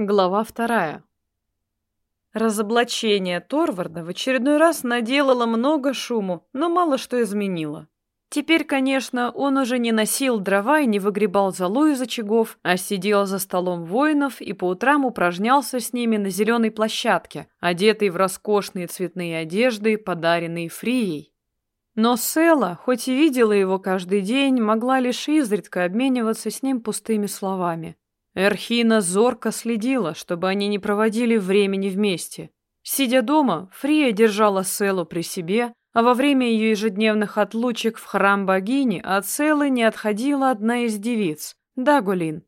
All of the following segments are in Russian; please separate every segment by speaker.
Speaker 1: Глава вторая. Разоблачение Торварда в очередной раз наделало много шуму, но мало что изменило. Теперь, конечно, он уже не носил дрова и не выгребал золу из очагов, а сидел за столом воинов и по утрам упражнялся с ними на зеленой площадке, одетый в роскошные цветные одежды, подаренные Фрией. Но Села, хоть и видела его каждый день, могла лишь изредка обмениваться с ним пустыми словами. Эрхина зорко следила, чтобы они не проводили времени вместе. Сидя дома, Фрия держала Селу при себе, а во время ее ежедневных отлучек в храм богини от Селы не отходила одна из девиц – Дагулин.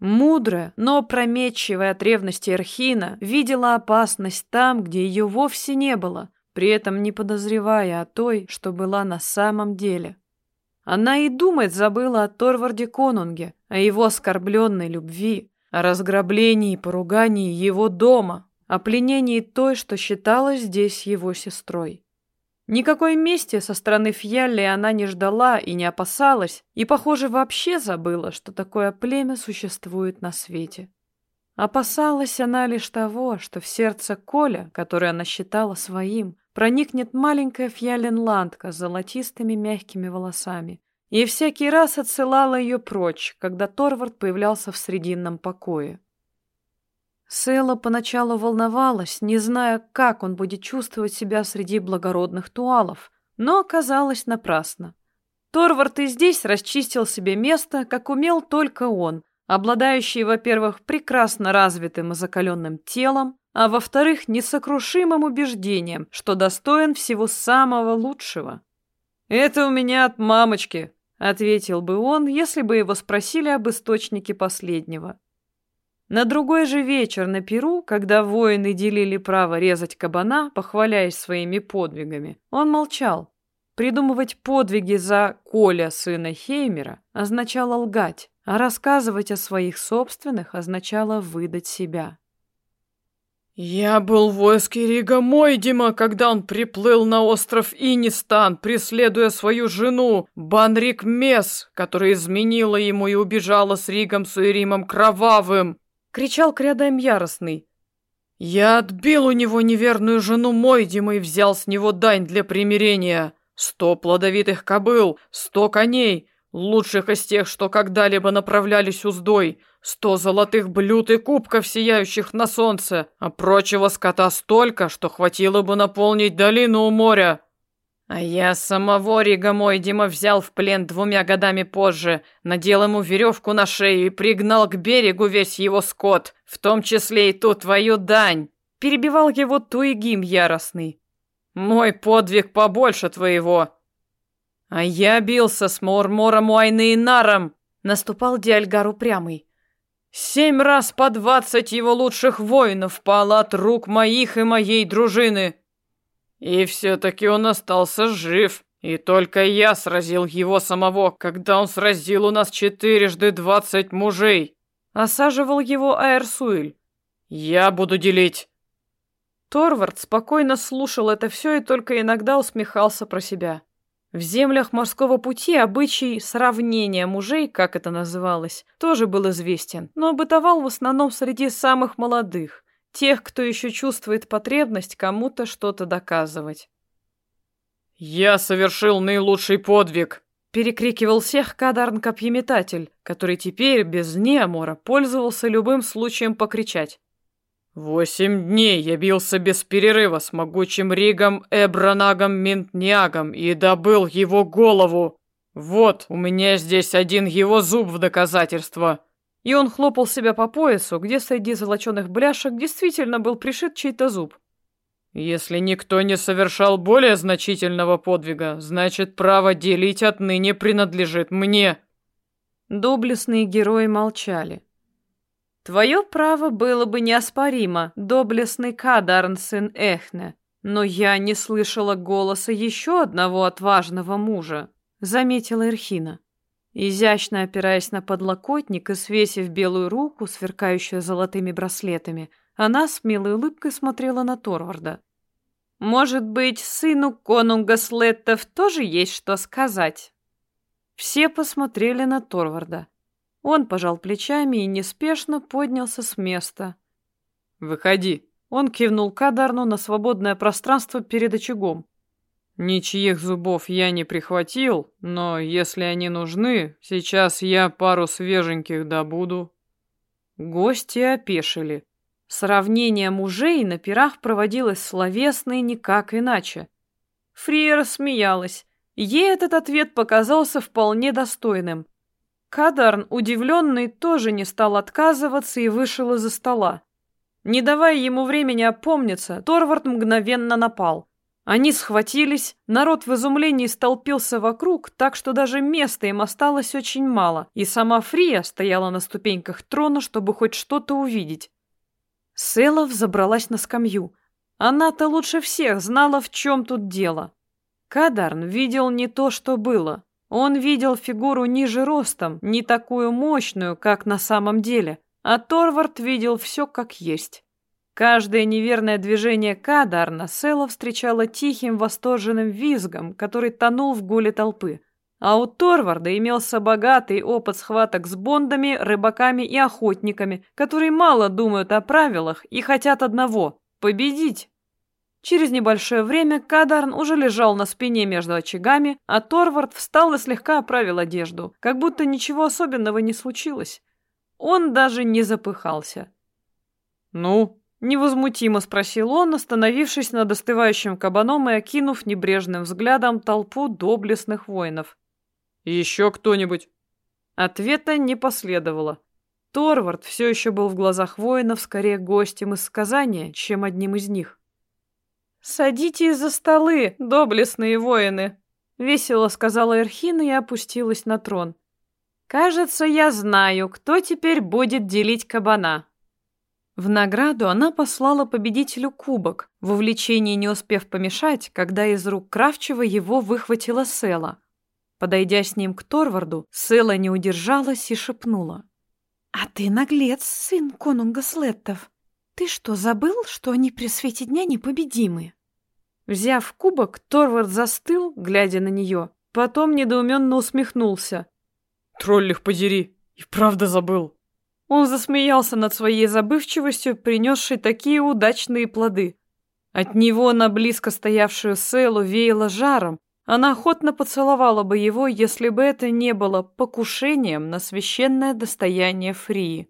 Speaker 1: Мудрая, но опрометчивая от ревности Эрхина видела опасность там, где ее вовсе не было, при этом не подозревая о той, что была на самом деле. Она и думать забыла о Торварде Конунге, о его оскорбленной любви, о разграблении и поругании его дома, о пленении той, что считалась здесь его сестрой. Никакой мести со стороны Фьялли она не ждала и не опасалась, и, похоже, вообще забыла, что такое племя существует на свете. Опасалась она лишь того, что в сердце Коля, которое она считала своим, проникнет маленькая фьяленландка с золотистыми мягкими волосами и всякий раз отсылала ее прочь, когда Торвард появлялся в срединном покое. Села поначалу волновалась, не зная, как он будет чувствовать себя среди благородных туалов, но оказалось напрасно. Торвард и здесь расчистил себе место, как умел только он, обладающий, во-первых, прекрасно развитым и закаленным телом, а во-вторых, несокрушимым убеждением, что достоин всего самого лучшего. «Это у меня от мамочки», — ответил бы он, если бы его спросили об источнике последнего. На другой же вечер на Перу, когда воины делили право резать кабана, похваляясь своими подвигами, он молчал. Придумывать подвиги за Коля, сына Хеймера, означало лгать, а рассказывать о своих собственных означало выдать себя.
Speaker 2: «Я был в войске Рига Мойдима, когда он приплыл на остров Инистан, преследуя свою жену, Банрик Мес, которая изменила ему и убежала с Ригом Суэримом Кровавым!» — кричал Крядаем Яростный. «Я отбил у него неверную жену Мойдима и взял с него дань для примирения. Сто плодовитых кобыл, сто коней, лучших из тех, что когда-либо направлялись уздой, Сто золотых блюд и кубков, сияющих на солнце, а прочего скота столько, что хватило бы наполнить долину у моря. А я самого Рига мой Дима взял в плен двумя годами позже, надел ему веревку на шею и пригнал к берегу весь его скот, в том числе и ту твою дань. Перебивал его Туигим яростный. Мой подвиг побольше твоего. А я бился с Мурмором Уайны и Наром, наступал Диальгар упрямый. Семь раз по двадцать его лучших воинов пало от рук моих и моей дружины. И все-таки он остался жив, и только я сразил его самого, когда он сразил у нас четырежды двадцать мужей. Осаживал его Аэрсуэль. Я буду делить. Торвард спокойно слушал это все и только иногда усмехался про себя. В землях морского пути обычай сравнения мужей, как это называлось, тоже был известен, но бытовал в основном среди самых молодых, тех, кто еще чувствует потребность кому-то что-то доказывать. «Я совершил наилучший подвиг!» перекрикивал всех Кадарн-копьеметатель, который теперь без Неамора пользовался любым случаем покричать. Восемь дней я бился без перерыва с могучим Ригом Эбранагом Минтниагом и добыл его голову. Вот, у меня здесь один его зуб в доказательство. И он хлопал себя по поясу, где среди золоченых бляшек действительно был пришит чей-то зуб. Если никто не совершал более значительного подвига, значит, право делить отныне принадлежит мне. Доблестные герои молчали. Твое право было бы неоспоримо, доблестный Кадарн, сын Эхне. Но я не слышала голоса еще одного отважного мужа, заметила Эрхина. Изящно опираясь на подлокотник и свесив белую руку, сверкающую золотыми браслетами, она с милой улыбкой смотрела на Торварда. «Может быть, сыну конунга Слеттов тоже есть что сказать?» Все посмотрели на Торварда.
Speaker 1: Он пожал плечами и неспешно поднялся с места.
Speaker 2: «Выходи!»
Speaker 1: Он кивнул Кадарну на свободное пространство перед очагом.
Speaker 2: Ничьих зубов я не прихватил, но если они нужны, сейчас я пару свеженьких добуду.
Speaker 1: Гости опешили. Сравнение мужей на пирах проводилось словесно и никак иначе. Фрия рассмеялась. Ей этот ответ показался вполне достойным. Кадарн, удивленный, тоже не стал отказываться и вышел из-за стола. Не давая ему времени опомниться, Торвард мгновенно напал. Они схватились, народ в изумлении столпился вокруг, так что даже места им осталось очень мало, и сама Фрия стояла на ступеньках трона, чтобы хоть что-то увидеть. Селов забралась на скамью. Она-то лучше всех знала, в чем тут дело. Кадарн видел не то, что было. Он видел фигуру ниже ростом, не такую мощную, как на самом деле, а Торвард видел все как есть. Каждое неверное движение Кадарна Села встречала тихим восторженным визгом, который тонул в гуле толпы. А у Торварда имелся богатый опыт схваток с бондами, рыбаками и охотниками, которые мало думают о правилах и хотят одного — победить. Через небольшое время Кадарн уже лежал на спине между очагами, а Торвард встал и слегка оправил одежду, как будто ничего особенного не случилось. Он даже не запыхался.
Speaker 2: «Ну?»
Speaker 1: Невозмутимо спросил он, остановившись над остывающим кабаном и окинув небрежным взглядом толпу доблестных воинов.
Speaker 2: «Еще кто-нибудь?»
Speaker 1: Ответа не последовало. Торвард все еще был в глазах воинов скорее гостем из сказания, чем одним из них. «Садитесь за столы, доблестные воины!» — весело сказала Эрхина и опустилась на трон. «Кажется, я знаю, кто теперь будет делить кабана». В награду она послала победителю кубок, в увлечении не успев помешать, когда из рук Кравчева его выхватила Села. Подойдя с ним к Торварду, Села не удержалась и шепнула. «А ты наглец, сын конунга Слеттов. Ты что, забыл, что они при свете дня непобедимы?» Взяв кубок, Торвард застыл, глядя на нее, потом недоуменно усмехнулся.
Speaker 2: «Троллих подери, и правда забыл».
Speaker 1: Он засмеялся над своей забывчивостью, принесшей такие удачные плоды. От него на близко стоявшую Селу веяло жаром. Она охотно поцеловала бы его, если бы это не было покушением на священное достояние Фрии.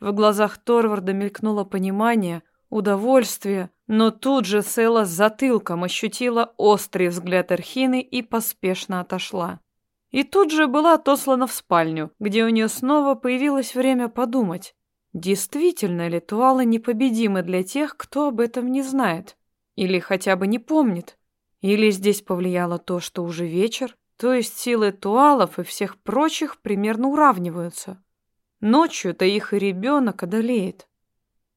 Speaker 1: В глазах Торварда мелькнуло понимание, удовольствие, но тут же Села с затылком ощутила острый взгляд Эрхины и поспешно отошла. И тут же была отослана в спальню, где у нее снова появилось время подумать, действительно ли туалы непобедимы для тех, кто об этом не знает, или хотя бы не помнит, или здесь повлияло то, что уже вечер, то есть силы туалов и всех прочих примерно уравниваются. Ночью-то их и ребенок одолеет.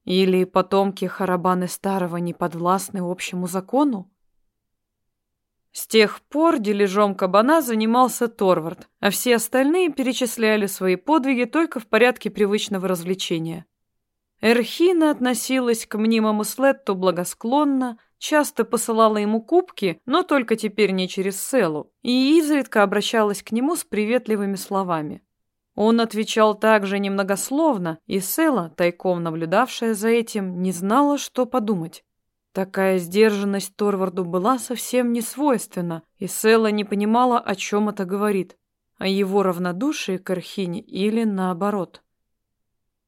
Speaker 1: Или потомки Харабаны Старого не подвластны общему закону? С тех пор дележом кабана занимался Торвард, а все остальные перечисляли свои подвиги только в порядке привычного развлечения. Эрхина относилась к мнимому Слетту благосклонно, часто посылала ему кубки, но только теперь не через Селу, и изредка обращалась к нему с приветливыми словами. Он отвечал также немногословно, и Села, тайком наблюдавшая за этим, не знала, что подумать. Такая сдержанность Торварду была совсем не свойственна, и Села не понимала, о чем это говорит, о его равнодушии к Архине или наоборот.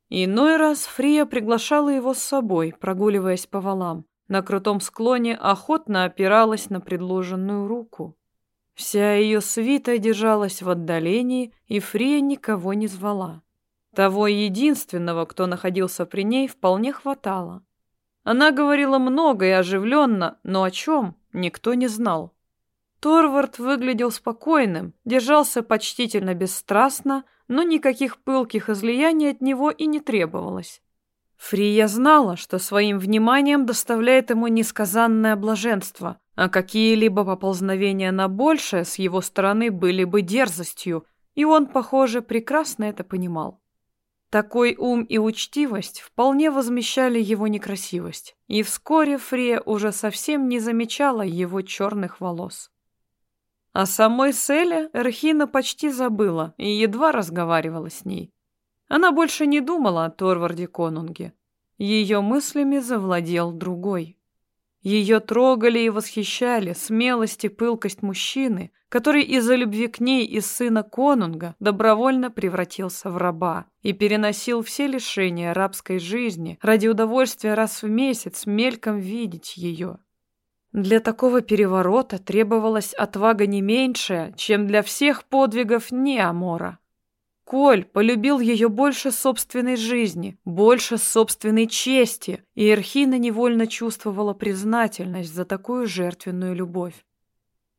Speaker 1: Иной раз Фрия приглашала его с собой, прогуливаясь по валам. На крутом склоне охотно опиралась на предложенную руку. Вся ее свита держалась в отдалении, и Фрия никого не звала. Того единственного, кто находился при ней, вполне хватало. Она говорила много и оживленно, но о чем никто не знал. Торвард выглядел спокойным, держался почтительно бесстрастно, но никаких пылких излияний от него и не требовалось. Фрия знала, что своим вниманием доставляет ему несказанное блаженство, а какие-либо поползновения на большее с его стороны были бы дерзостью, и он, похоже, прекрасно это понимал. Такой ум и учтивость вполне возмещали его некрасивость, и вскоре Фрия уже совсем не замечала его черных волос. О самой Селе Эрхина почти забыла и едва разговаривала с ней. Она больше не думала о Торварде Конунге. Ее мыслями завладел другой. Ее трогали и восхищали смелость и пылкость мужчины, который из-за любви к ней из сына конунга добровольно превратился в раба и переносил все лишения рабской жизни ради удовольствия раз в месяц мельком видеть ее. Для такого переворота требовалась отвага не меньшая, чем для всех подвигов Неамора. Коль полюбил ее больше собственной жизни, больше собственной чести, и Эрхина невольно чувствовала признательность за такую жертвенную любовь.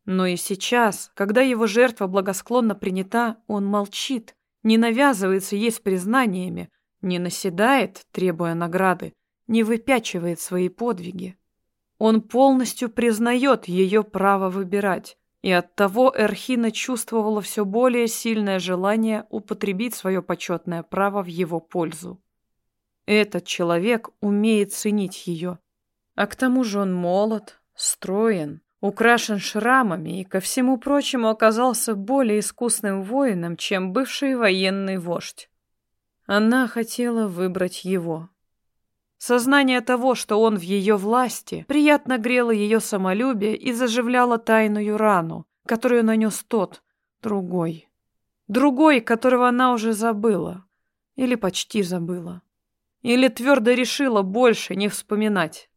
Speaker 1: Но и сейчас, когда его жертва благосклонно принята, он молчит, не навязывается ей с признаниями, не наседает, требуя награды, не выпячивает свои подвиги. Он полностью признает ее право выбирать, и оттого Эрхина чувствовала все более сильное желание употребить свое почетное право в его пользу. Этот человек умеет ценить ее. А к тому же он молод, строен, украшен шрамами и, ко всему прочему, оказался более искусным воином, чем бывший военный вождь. Она хотела выбрать его. Сознание того, что он в ее власти, приятно грело ее самолюбие и заживляло тайную рану, которую нанес тот, другой. Другой, которого она уже забыла. Или почти забыла. Или твердо решила больше не вспоминать.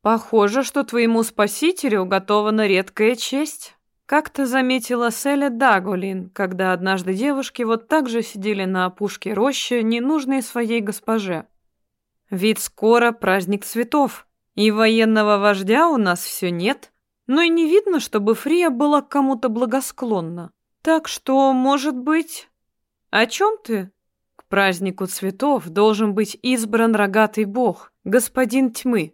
Speaker 1: Похоже, что твоему спасителю уготована редкая честь. Как-то заметила Селя Дагулин, когда однажды девушки вот так же сидели на опушке рощи, ненужной своей госпоже. Ведь скоро праздник цветов, и военного вождя у нас все нет, но и не видно, чтобы Фрия была кому-то благосклонна. Так что, может быть... О чем ты? К празднику цветов должен быть избран рогатый бог, господин тьмы.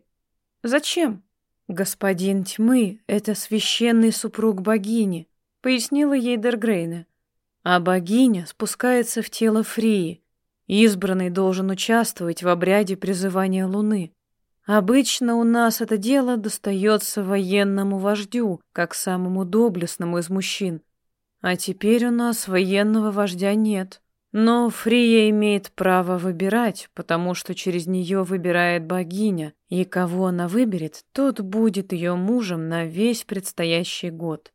Speaker 1: Зачем? «Господин тьмы — это священный супруг богини», — пояснила ей Дергрейна. «А богиня спускается в тело Фрии. Избранный должен участвовать в обряде призывания Луны. Обычно у нас это дело достается военному вождю, как самому доблестному из мужчин. А теперь у нас военного вождя нет. Но Фрия имеет право выбирать, потому что через нее выбирает богиня, и кого она выберет, тот будет ее мужем на весь предстоящий год.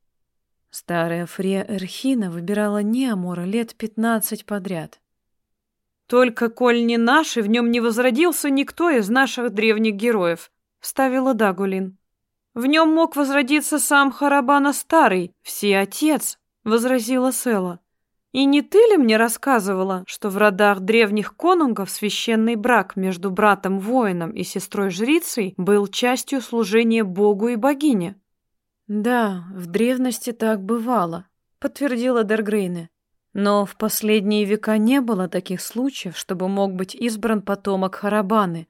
Speaker 1: Старая Фрия Эрхина выбирала Неамора лет пятнадцать подряд. «Только коль не наш, и в нем не возродился никто из наших древних героев», — вставила Дагулин. «В нем мог возродиться сам Харабана Старый, всеотец», — возразила Села. И не ты ли мне рассказывала, что в родах древних конунгов священный брак между братом-воином и сестрой-жрицей был частью служения богу и богине? Да, в древности так бывало, подтвердила Дергрейне. Но в последние века не было таких случаев, чтобы мог быть избран потомок Харабаны.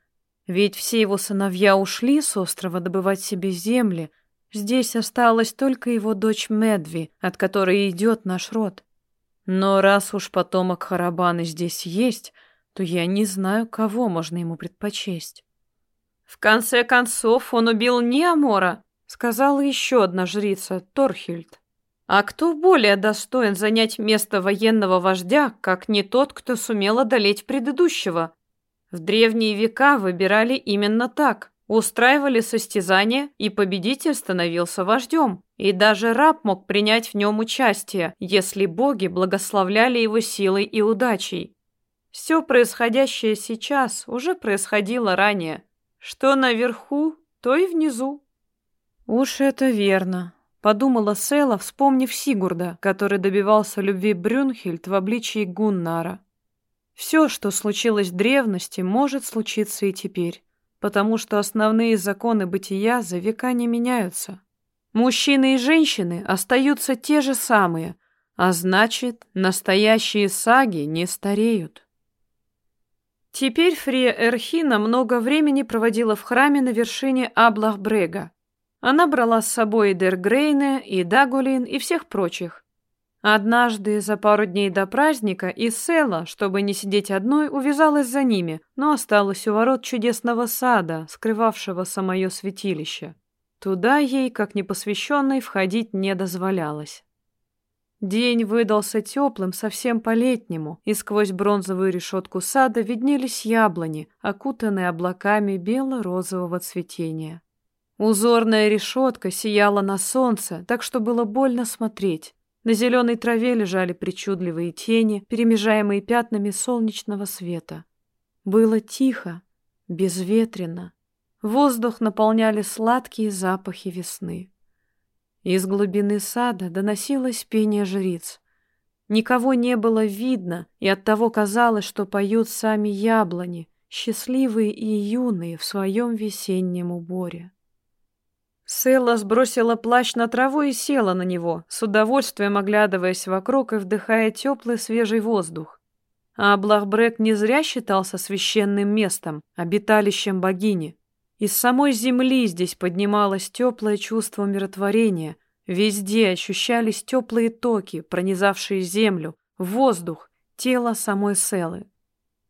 Speaker 1: Ведь все его сыновья ушли с острова добывать себе земли. Здесь осталась только его дочь Медви, от которой идет наш род. Но раз уж потомок Харабаны здесь есть, то я не знаю, кого можно ему предпочесть. В конце концов, он убил не Амора, сказала еще одна жрица, Торхильд. А кто более достоин занять место военного вождя, как не тот, кто сумел одолеть предыдущего? В древние века выбирали именно так. Устраивали состязания, и победитель становился вождем. И даже раб мог принять в нем участие, если боги благословляли его силой и удачей. Все происходящее сейчас уже происходило ранее. Что наверху, то и внизу. «Уж это верно», — подумала Села, вспомнив Сигурда, который добивался любви Брюнхельд в обличии Гуннара. «Все, что случилось в древности, может случиться и теперь» потому что основные законы бытия за века не меняются. Мужчины и женщины остаются те же самые, а значит, настоящие саги не стареют. Теперь Фрия Эрхина много времени проводила в храме на вершине Аблахбрега. Она брала с собой и Дергрейне, и Дагулин, и всех прочих. Однажды, за пару дней до праздника, Исела, чтобы не сидеть одной, увязалась за ними, но осталась у ворот чудесного сада, скрывавшего самое святилище. Туда ей, как непосвященной, входить не дозволялось. День выдался теплым, совсем по-летнему, и сквозь бронзовую решетку сада виднелись яблони, окутанные облаками бело-розового цветения. Узорная решетка сияла на солнце, так что было больно смотреть. На зеленой траве лежали причудливые тени, перемежаемые пятнами солнечного света. Было тихо, безветренно. Воздух наполняли сладкие запахи весны. Из глубины сада доносилось пение жриц. Никого не было видно, и оттого казалось, что поют сами яблони, счастливые и юные в своем весеннем уборе. Села сбросила плащ на траву и села на него, с удовольствием оглядываясь вокруг и вдыхая теплый свежий воздух. А Блахбрек не зря считался священным местом, обиталищем богини. Из самой земли здесь поднималось теплое чувство умиротворения. Везде ощущались теплые токи, пронизавшие землю, воздух, тело самой Селы.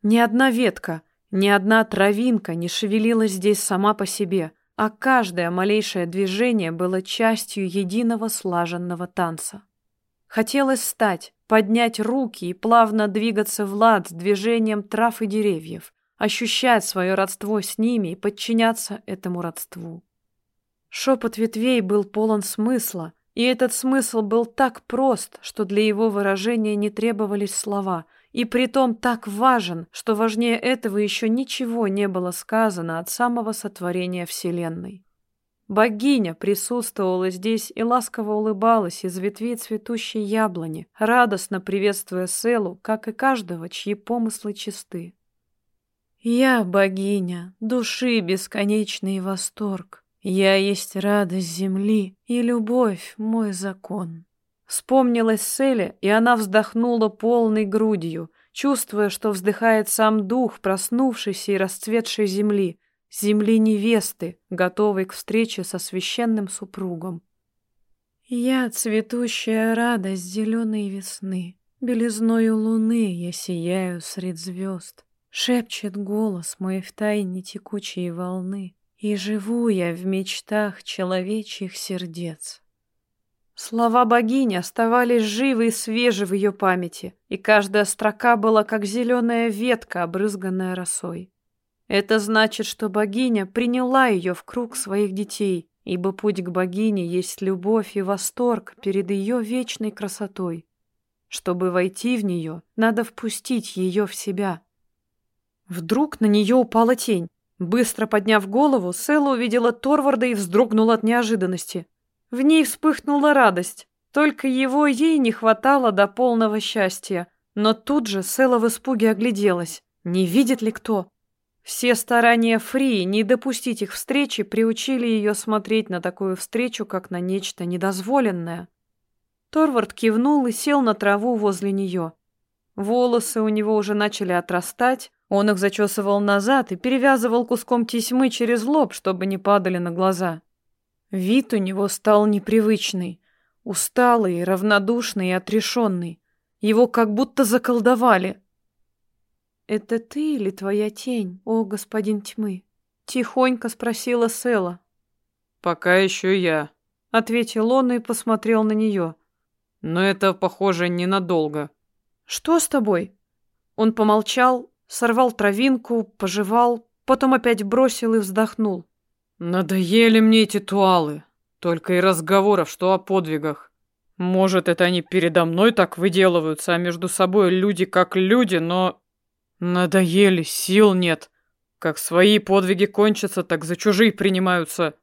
Speaker 1: Ни одна ветка, ни одна травинка не шевелилась здесь сама по себе, а каждое малейшее движение было частью единого слаженного танца. Хотелось встать, поднять руки и плавно двигаться в лад с движением трав и деревьев, ощущать свое родство с ними и подчиняться этому родству. Шепот ветвей был полон смысла, и этот смысл был так прост, что для его выражения не требовались слова, и притом так важен, что важнее этого еще ничего не было сказано от самого сотворения Вселенной. Богиня присутствовала здесь и ласково улыбалась из ветвей цветущей яблони, радостно приветствуя Селу, как и каждого, чьи помыслы чисты. Я богиня, души бесконечный восторг. Я есть радость земли и любовь мой закон. Вспомнилась Селя, и она вздохнула полной грудью, чувствуя, что вздыхает сам дух проснувшейся и расцветшей земли, земли невесты, готовой к встрече со священным супругом. Я цветущая радость зеленой весны, белизною луны я сияю средь звезд. Шепчет голос мой в тайне текучей волны, И живу я в мечтах человечьих сердец. Слова богини оставались живы и свежи в ее памяти, и каждая строка была как зеленая ветка, обрызганная росой. Это значит, что богиня приняла ее в круг своих детей, ибо путь к богине есть любовь и восторг перед ее вечной красотой. Чтобы войти в нее, надо впустить ее в себя — Вдруг на нее упала тень. Быстро подняв голову, Сэла увидела Торварда и вздрогнула от неожиданности. В ней вспыхнула радость. Только его ей не хватало до полного счастья. Но тут же Сэла в испуге огляделась. Не видит ли кто? Все старания Фри не допустить их встречи приучили ее смотреть на такую встречу, как на нечто недозволенное. Торвард кивнул и сел на траву возле нее. Волосы у него уже начали отрастать, он их зачесывал назад и перевязывал куском тесьмы через лоб, чтобы не падали на глаза. Вид у него стал непривычный, усталый, равнодушный и отрешенный. Его как будто заколдовали. «Это ты или твоя тень, о господин тьмы?» — тихонько спросила Села.
Speaker 2: «Пока еще я», —
Speaker 1: ответил он и посмотрел на нее.
Speaker 2: «Но это, похоже, ненадолго».
Speaker 1: «Что с тобой?» Он помолчал, Сорвал травинку, пожевал, потом опять бросил и вздохнул.
Speaker 2: Надоели мне эти туалы. Только и разговоров, что о подвигах. Может, это они передо мной так выделываются, а между собой люди как люди, но... Надоели, сил нет. Как свои подвиги кончатся, так за чужие принимаются.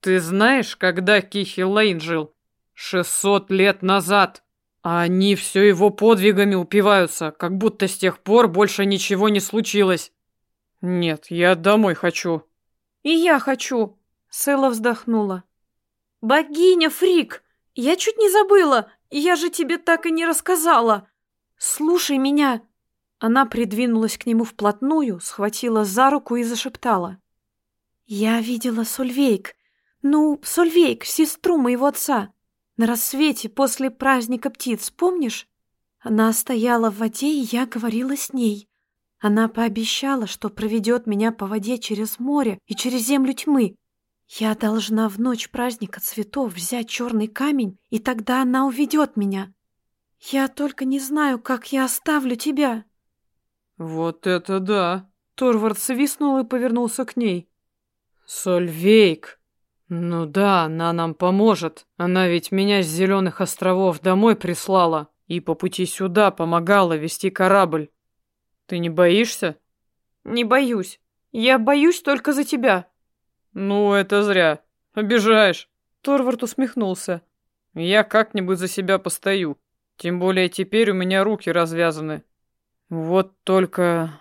Speaker 2: Ты знаешь, когда Кихи Лейн жил? Шестьсот лет назад. А они все его подвигами упиваются, как будто с тех пор больше ничего не случилось. Нет, я домой хочу.
Speaker 1: И я хочу. Сэла вздохнула. Богиня Фрик, я чуть не забыла. Я же тебе так и не рассказала. Слушай меня. Она придвинулась к нему вплотную, схватила за руку и зашептала. Я видела Сольвейк. Ну, Сольвейк, сестру моего отца. На рассвете после праздника птиц, помнишь? Она стояла в воде, и я говорила с ней. Она пообещала, что проведет меня по воде через море и через землю тьмы.
Speaker 3: Я должна в ночь праздника цветов взять черный камень, и тогда она уведет меня. Я только не знаю, как я оставлю тебя.
Speaker 2: Вот это да!
Speaker 1: Торвард свистнул и повернулся к ней.
Speaker 2: Сольвейк! Ну да, она нам поможет. Она ведь меня с Зеленых островов домой прислала и по пути сюда помогала вести корабль. Ты не боишься?
Speaker 1: Не боюсь. Я боюсь только за тебя.
Speaker 2: Ну, это зря. Обижаешь.
Speaker 1: Торвард усмехнулся.
Speaker 2: Я как-нибудь за себя постою. Тем более теперь у меня руки развязаны. Вот только...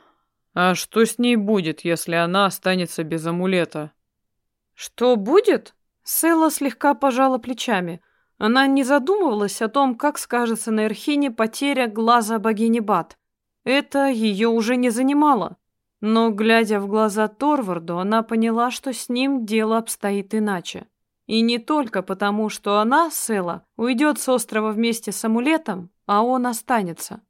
Speaker 2: А что с ней будет, если она останется без амулета?
Speaker 1: Что будет? Села слегка пожала плечами. Она не задумывалась о том, как скажется на Эрхине потеря глаза богини Бат. Это ее уже не занимало. Но, глядя в глаза Торварду, она поняла, что с ним дело обстоит иначе. И не только потому, что она, Села, уйдет с острова вместе с амулетом, а он останется.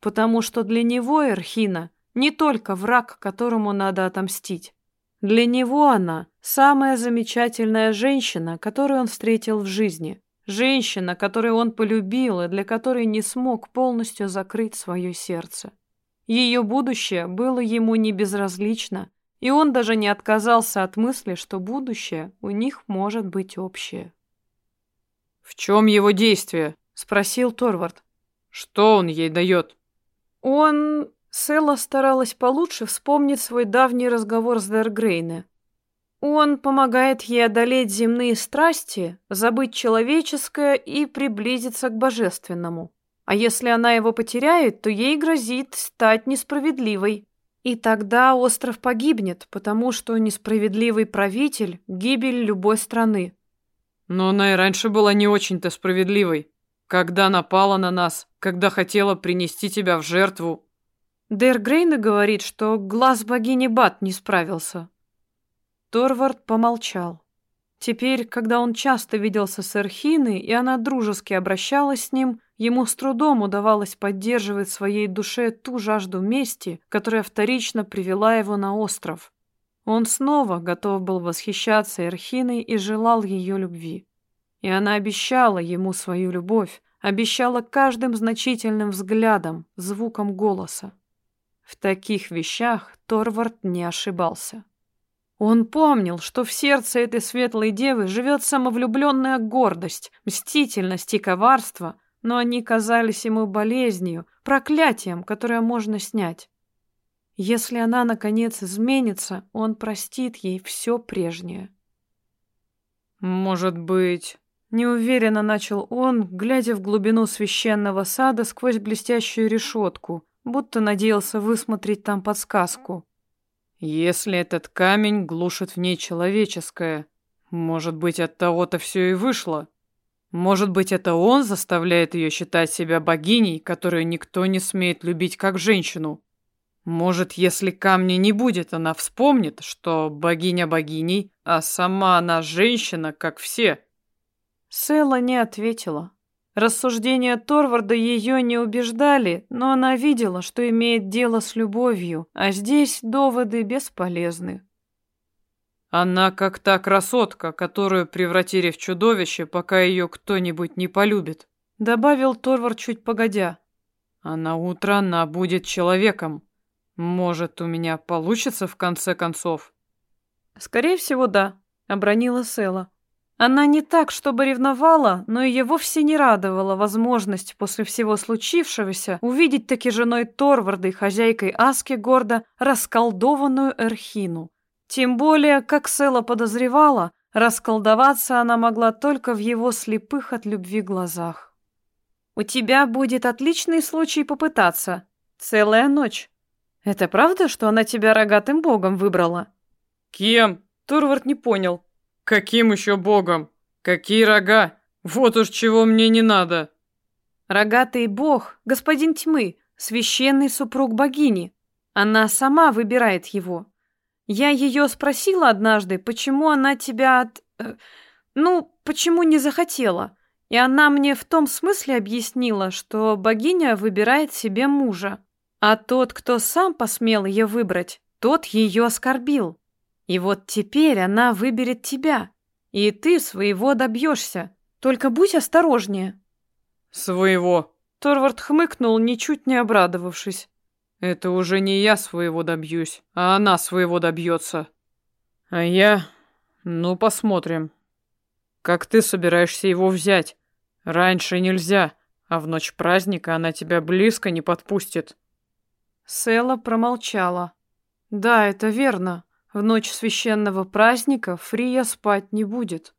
Speaker 1: Потому что для него Эрхина не только враг, которому надо отомстить. Для него она самая замечательная женщина, которую он встретил в жизни. Женщина, которую он полюбил и для которой не смог полностью закрыть свое сердце. Ее будущее было ему не безразлично, и он даже не отказался от мысли, что будущее у них может быть общее.
Speaker 2: «В чем его действие?»
Speaker 1: — спросил Торвард.
Speaker 2: «Что он ей дает?»
Speaker 1: «Он...» Села старалась получше вспомнить свой давний разговор с Дергрейне. Он помогает ей одолеть земные страсти, забыть человеческое и приблизиться к божественному. А если она его потеряет, то ей грозит стать несправедливой. И тогда остров погибнет, потому что несправедливый правитель — гибель любой страны.
Speaker 2: Но она и раньше была не очень-то справедливой. Когда напала на нас, когда хотела принести тебя в жертву.
Speaker 1: Дэр Грейна говорит, что глаз богини Бат не справился. Торвард помолчал. Теперь, когда он часто виделся с Эрхиной, и она дружески обращалась с ним, ему с трудом удавалось поддерживать в своей душе ту жажду мести, которая вторично привела его на остров. Он снова готов был восхищаться Эрхиной и желал ее любви. И она обещала ему свою любовь, обещала каждым значительным взглядом, звуком голоса. В таких вещах Торвард не ошибался. Он помнил, что в сердце этой светлой девы живет самовлюбленная гордость, мстительность и коварство, но они казались ему болезнью, проклятием, которое можно снять. Если она, наконец, изменится, он простит ей все прежнее.
Speaker 2: «Может быть...»
Speaker 1: — неуверенно начал он, глядя в глубину священного сада сквозь блестящую решетку, будто надеялся высмотреть там подсказку.
Speaker 2: Если этот камень глушит в ней человеческое, может быть, от того-то все и вышло. Может быть, это он заставляет ее считать себя богиней, которую никто не смеет любить как женщину. Может, если камня не будет, она вспомнит, что богиня богиней, а сама она женщина, как все.
Speaker 1: Села не ответила. Рассуждения Торварда ее не убеждали, но она видела, что имеет дело с любовью, а здесь доводы бесполезны.
Speaker 2: Она как та красотка, которую превратили в чудовище, пока ее кто-нибудь не полюбит,
Speaker 1: добавил Торвард чуть погодя.
Speaker 2: А на утро она будет человеком. Может, у меня получится в конце концов?
Speaker 1: Скорее всего, да, обронила Села. Она не так, чтобы ревновала, но ее вовсе не радовала возможность после всего случившегося увидеть таки женой Торварда и хозяйкой Аски гордо расколдованную Эрхину. Тем более, как Села подозревала, расколдоваться она могла только в его слепых от любви глазах. «У тебя будет отличный случай попытаться. Целая ночь. Это правда, что она тебя рогатым богом выбрала?»
Speaker 2: «Кем?» Торвард не понял. Каким еще богом? Какие рога? Вот уж чего мне не надо.
Speaker 1: Рогатый бог, господин тьмы, священный супруг богини. Она сама выбирает его. Я ее спросила однажды, почему она тебя от... Э, ну, почему не захотела. И она мне в том смысле объяснила, что богиня выбирает себе мужа. А тот, кто сам посмел ее выбрать, тот ее оскорбил. И вот теперь она выберет тебя, и ты своего добьешься. Только будь осторожнее.
Speaker 2: Своего.
Speaker 1: Торвард хмыкнул, ничуть не обрадовавшись.
Speaker 2: Это уже не я своего добьюсь, а она своего добьется. А я... Ну, посмотрим. Как ты собираешься его взять? Раньше нельзя, а в ночь праздника она тебя близко не подпустит.
Speaker 1: Села промолчала. Да, это верно. В ночь священного праздника Фрия спать не будет.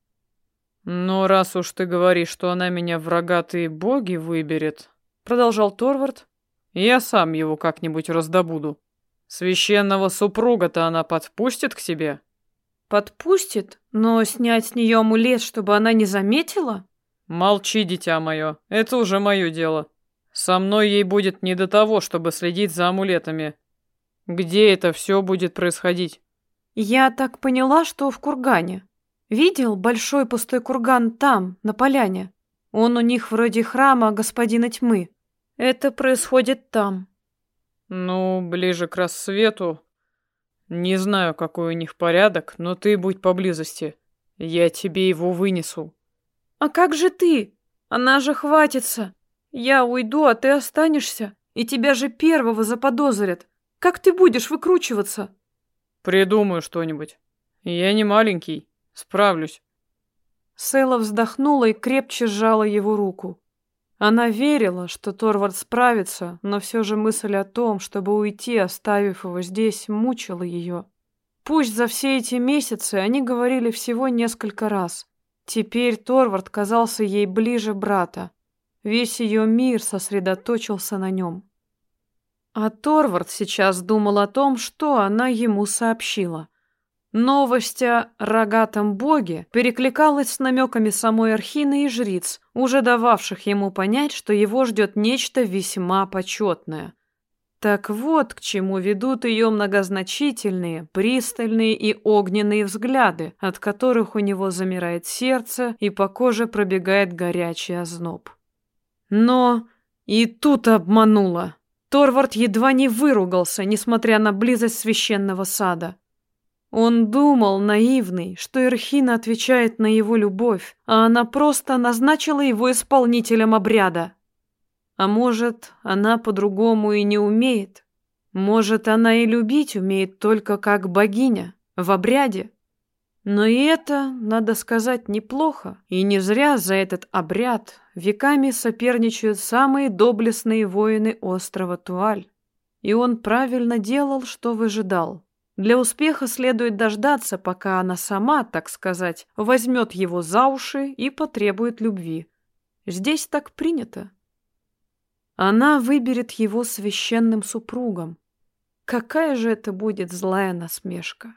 Speaker 2: Но раз уж ты говоришь, что она меня в рогатые боги выберет, продолжал Торвард, я сам его как-нибудь раздобуду. Священного супруга-то она подпустит к себе?
Speaker 1: Подпустит, но снять с нее амулет, чтобы она не заметила?
Speaker 2: Молчи, дитя мое, это уже мое дело. Со мной ей будет не до того, чтобы следить за амулетами. Где это все будет происходить?
Speaker 1: Я так поняла, что в кургане. Видел большой пустой курган там, на поляне? Он у них вроде храма господина тьмы. Это происходит там.
Speaker 2: Ну, ближе к рассвету. Не знаю, какой у них порядок, но ты будь поблизости. Я тебе его вынесу.
Speaker 1: А как же ты? Она же хватится. Я уйду, а ты останешься, и тебя же первого заподозрят. Как ты будешь выкручиваться?
Speaker 2: Придумаю что-нибудь. Я не маленький. Справлюсь.
Speaker 1: Сейла вздохнула и крепче сжала его руку. Она верила, что Торвард справится, но все же мысль о том, чтобы уйти, оставив его здесь, мучила ее. Пусть за все эти месяцы они говорили всего несколько раз. Теперь Торвард казался ей ближе брата. Весь ее мир сосредоточился на нем. А Торвард сейчас думал о том, что она ему сообщила. Новость о рогатом боге перекликалась с намеками самой Архины и жриц, уже дававших ему понять, что его ждет нечто весьма почетное. Так вот, к чему ведут ее многозначительные, пристальные и огненные взгляды, от которых у него замирает сердце и по коже пробегает горячий озноб. Но и тут обманула. Торвард едва не выругался, несмотря на близость священного сада. Он думал, наивный, что Ирхина отвечает на его любовь, а она просто назначила его исполнителем обряда. А может, она по-другому и не умеет? Может, она и любить умеет только как богиня, в обряде? Но и это, надо сказать, неплохо, и не зря за этот обряд веками соперничают самые доблестные воины острова Туаль. И он правильно делал, что выжидал. Для успеха следует дождаться, пока она сама, так сказать, возьмет его за уши и потребует любви. Здесь так принято. Она выберет его священным супругом. Какая же это будет злая насмешка.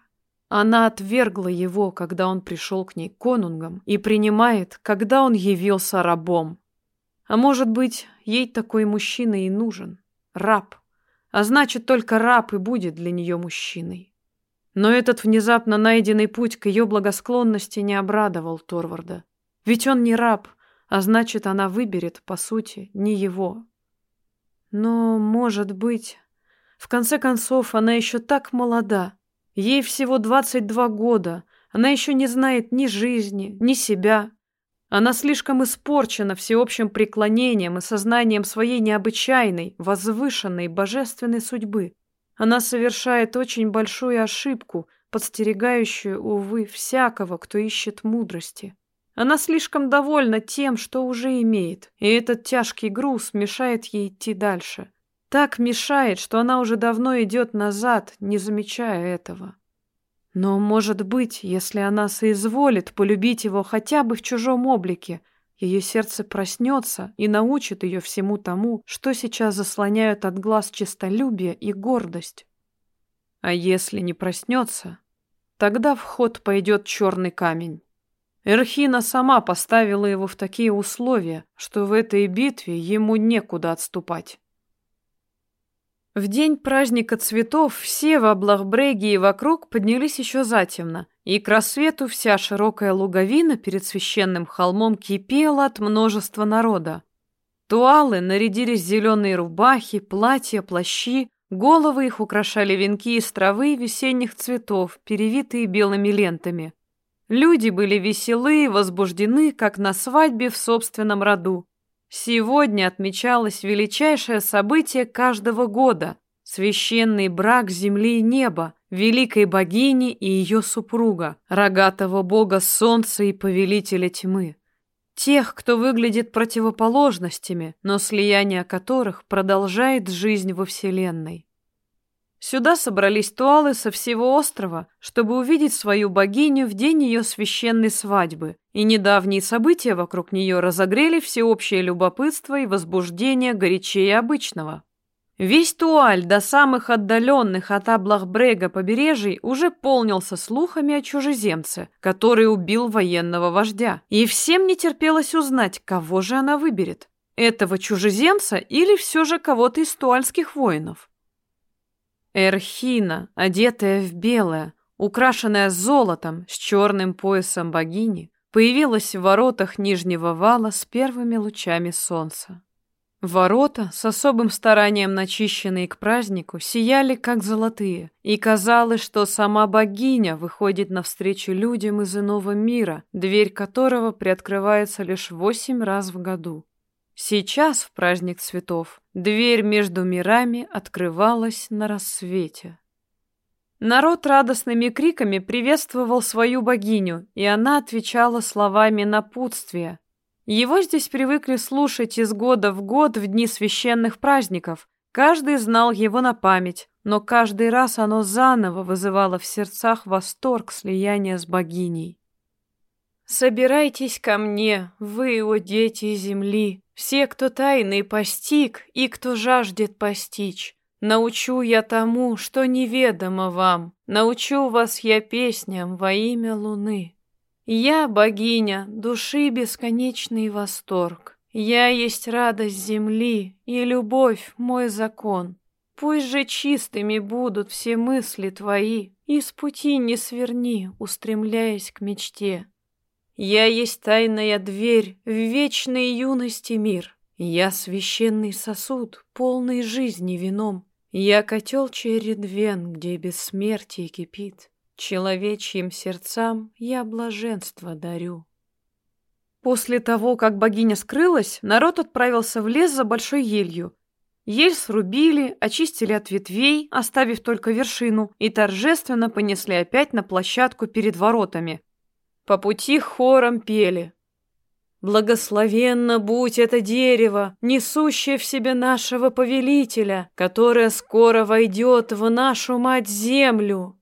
Speaker 1: Она отвергла его, когда он пришел к ней конунгом, и принимает, когда он явился рабом. А может быть, ей такой мужчина и нужен. Раб. А значит, только раб и будет для нее мужчиной. Но этот внезапно найденный путь к ее благосклонности не обрадовал Торварда. Ведь он не раб, а значит, она выберет, по сути, не его. Но, может быть... В конце концов, она еще так молода. Ей всего 22 года. Она еще не знает ни жизни, ни себя. Она слишком испорчена всеобщим преклонением и сознанием своей необычайной, возвышенной, божественной судьбы. Она совершает очень большую ошибку, подстерегающую, увы, всякого, кто ищет мудрости. Она слишком довольна тем, что уже имеет, и этот тяжкий груз мешает ей идти дальше. Так мешает, что она уже давно идет назад, не замечая этого. Но, может быть, если она соизволит полюбить его хотя бы в чужом облике, ее сердце проснется и научит ее всему тому, что сейчас заслоняют от глаз честолюбие и гордость. А если не проснется, тогда в ход пойдет черный камень. Эрхина сама поставила его в такие условия, что в этой битве ему некуда отступать. В день праздника цветов все в Аблахбреге и вокруг поднялись еще затемно, и к рассвету вся широкая луговина перед священным холмом кипела от множества народа. Туалы нарядились зеленые рубахи, платья, плащи, Головы их украшали венки из травы и весенних цветов, перевитые белыми лентами. Люди были веселы и возбуждены, как на свадьбе в собственном роду. Сегодня отмечалось величайшее событие каждого года – священный брак земли и неба, великой богини и ее супруга, рогатого бога солнца и повелителя тьмы. Тех, кто выглядит противоположностями, но слияние которых продолжает жизнь во Вселенной. Сюда собрались туалы со всего острова, чтобы увидеть свою богиню в день ее священной свадьбы, и недавние события вокруг нее разогрели всеобщее любопытство и возбуждение горячее обычного. Весь Туаль до самых отдаленных от Аблахбрега побережий уже полнился слухами о чужеземце, который убил военного вождя, и всем не терпелось узнать, кого же она выберет. Этого чужеземца или все же кого-то из туальских воинов. Эрхина, одетая в белое, украшенная золотом, с черным поясом богини, появилась в воротах Нижнего вала с первыми лучами солнца. Ворота, с особым старанием начищенные к празднику, сияли как золотые, и казалось, что сама богиня выходит навстречу людям из иного мира, дверь которого приоткрывается лишь восемь раз в году. Сейчас, в праздник цветов, дверь между мирами открывалась на рассвете. Народ радостными криками приветствовал свою богиню, и она отвечала словами напутствия. Его здесь привыкли слушать из года в год в дни священных праздников. Каждый знал его на память, но каждый раз оно заново вызывало в сердцах восторг слияния с богиней. «Собирайтесь ко мне, вы, о дети земли, все, кто тайный постиг и кто жаждет постичь. Научу я тому, что неведомо вам, научу вас я песням во имя луны. Я богиня, души бесконечный восторг. Я есть радость земли и любовь мой закон. Пусть же чистыми будут все мысли твои, и с пути не сверни, устремляясь к мечте. Я есть тайная дверь в вечной юности мир. Я священный сосуд, полный жизни вином. Я котел чередвен, где бессмертие кипит. Человечьим сердцам я блаженство дарю. После того, как богиня скрылась, народ отправился в лес за большой елью. Ель срубили, очистили от ветвей, оставив только вершину, и торжественно понесли опять на площадку перед воротами, по пути хором пели. Благословенно будь это дерево, несущее в себе нашего повелителя, которое скоро войдет в нашу мать-землю.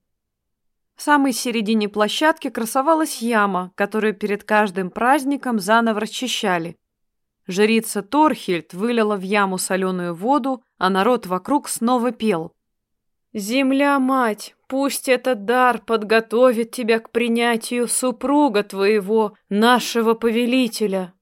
Speaker 1: В самой середине площадки красовалась яма, которую перед каждым праздником заново расчищали. Жрица Торхильд вылила в яму соленую воду, а народ вокруг снова пел. «Земля-мать, пусть этот дар подготовит тебя к принятию супруга твоего, нашего повелителя».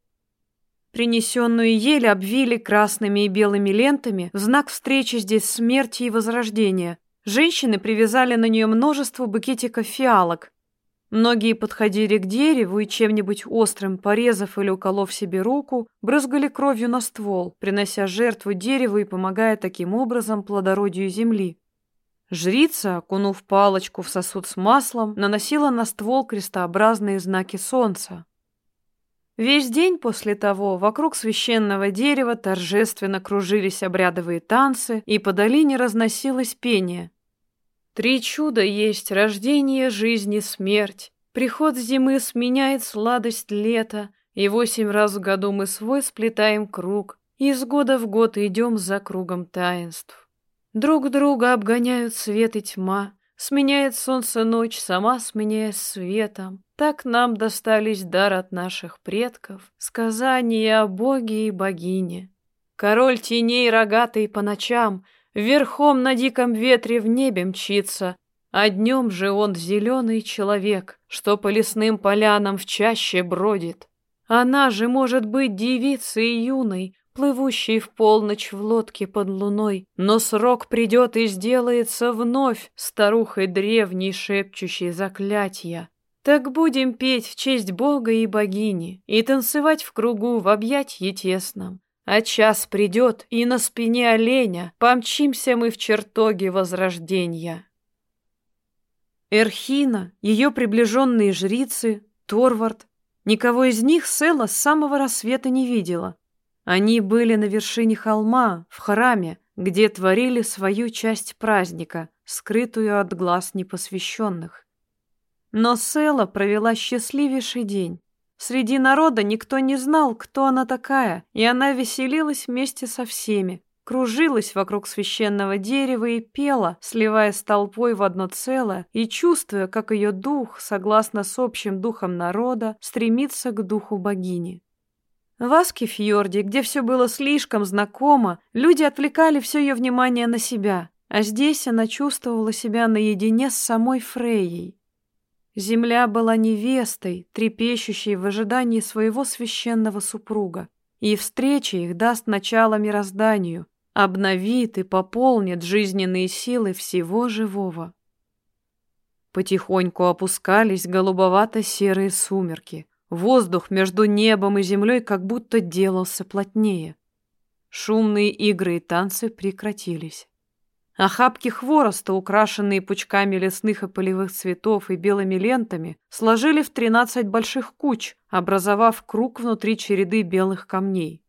Speaker 1: Принесенную ель обвили красными и белыми лентами в знак встречи здесь смерти и возрождения. Женщины привязали на нее множество букетиков фиалок. Многие подходили к дереву и чем-нибудь острым, порезав или уколов себе руку, брызгали кровью на ствол, принося жертву дереву и помогая таким образом плодородию земли. Жрица, окунув палочку в сосуд с маслом, наносила на ствол крестообразные знаки солнца. Весь день после того вокруг священного дерева торжественно кружились обрядовые танцы, и по долине разносилось пение. Три чуда есть рождение, жизнь и смерть. Приход зимы сменяет сладость лета, и восемь раз в году мы свой сплетаем круг, и из года в год идем за кругом таинств. Друг друга обгоняют свет и тьма, Сменяет солнце ночь, сама сменяясь светом. Так нам достались дар от наших предков, Сказания о боге и богине. Король теней рогатый по ночам Верхом на диком ветре в небе мчится, А днем же он зеленый человек, Что по лесным полянам в чаще бродит. Она же может быть девицей юной, плывущий в полночь в лодке под луной, но срок придет и сделается вновь старухой древней, шепчущей заклятия. Так будем петь в честь Бога и богини и танцевать в кругу в объятье тесном. А час придет, и на спине оленя помчимся мы в чертоги возрождения. Эрхина, ее приближенные жрицы, Торвард. Никого из них Села с самого рассвета не видела. Они были на вершине холма, в храме, где творили свою часть праздника, скрытую от глаз непосвященных. Но Села провела счастливейший день. Среди народа никто не знал, кто она такая, и она веселилась вместе со всеми, кружилась вокруг священного дерева и пела, сливаясь с толпой в одно целое и чувствуя, как ее дух, согласно с общим духом народа, стремится к духу богини. В Аскефьорде, где все было слишком знакомо, люди отвлекали все ее внимание на себя, а здесь она чувствовала себя наедине с самой Фрейей. Земля была невестой, трепещущей в ожидании своего священного супруга, и встреча их даст начало мирозданию, обновит и пополнит жизненные силы всего живого. Потихоньку опускались голубовато-серые сумерки. Воздух между небом и землей как будто делался плотнее. Шумные игры и танцы прекратились. Охапки хвороста, украшенные пучками лесных и полевых цветов и белыми лентами, сложили в тринадцать больших куч, образовав круг внутри череды белых камней.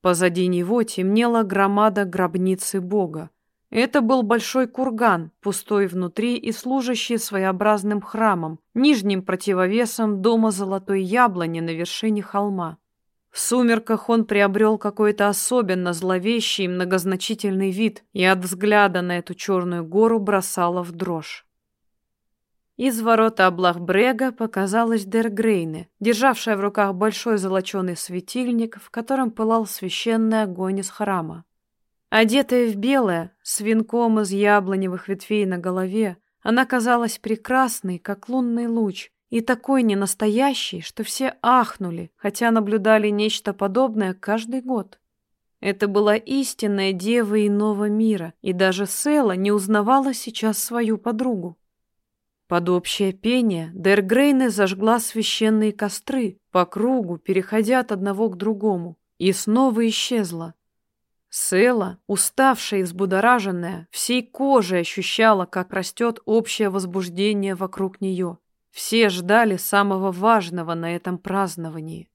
Speaker 1: Позади него темнела громада гробницы Бога. Это был большой курган, пустой внутри и служащий своеобразным храмом, нижним противовесом дома Золотой Яблони на вершине холма. В сумерках он приобрел какой-то особенно зловещий и многозначительный вид, и от взгляда на эту черную гору бросало в дрожь. Из ворота Аблахбрега показалась Дергрейне, державшая в руках большой золоченый светильник, в котором пылал священный огонь из храма. Одетая в белое, с венком из яблоневых ветвей на голове, она казалась прекрасной, как лунный луч, и такой ненастоящий, что все ахнули, хотя наблюдали нечто подобное каждый год. Это была истинная дева иного мира, и даже Села не узнавала сейчас свою подругу. Под общее пение Дергрейне зажгла священные костры по кругу, переходя от одного к другому, и снова исчезла. Села, уставшая и взбудораженная, всей кожей ощущала, как растет общее возбуждение вокруг нее. Все ждали самого важного на этом праздновании.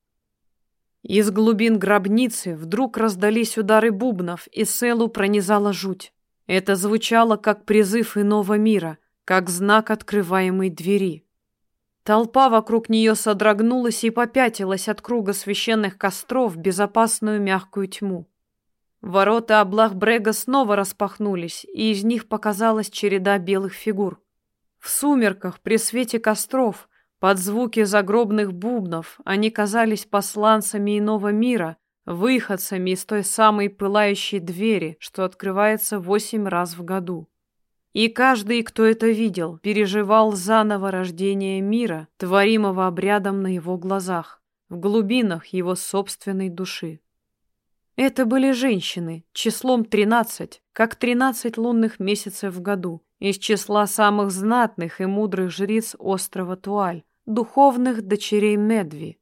Speaker 1: Из глубин гробницы вдруг раздались удары бубнов, и Селу пронизала жуть. Это звучало как призыв иного мира, как знак открываемой двери. Толпа вокруг нее содрогнулась и попятилась от круга священных костров в безопасную мягкую тьму. Ворота Аблах-Брега снова распахнулись, и из них показалась череда белых фигур. В сумерках, при свете костров, под звуки загробных бубнов, они казались посланцами иного мира, выходцами из той самой пылающей двери, что открывается восемь раз в году. И каждый, кто это видел, переживал заново рождение мира, творимого обрядом на его глазах, в глубинах его собственной души. Это были женщины, числом тринадцать, как тринадцать лунных месяцев в году, из числа самых знатных и мудрых жриц острова Туаль, духовных дочерей Медви.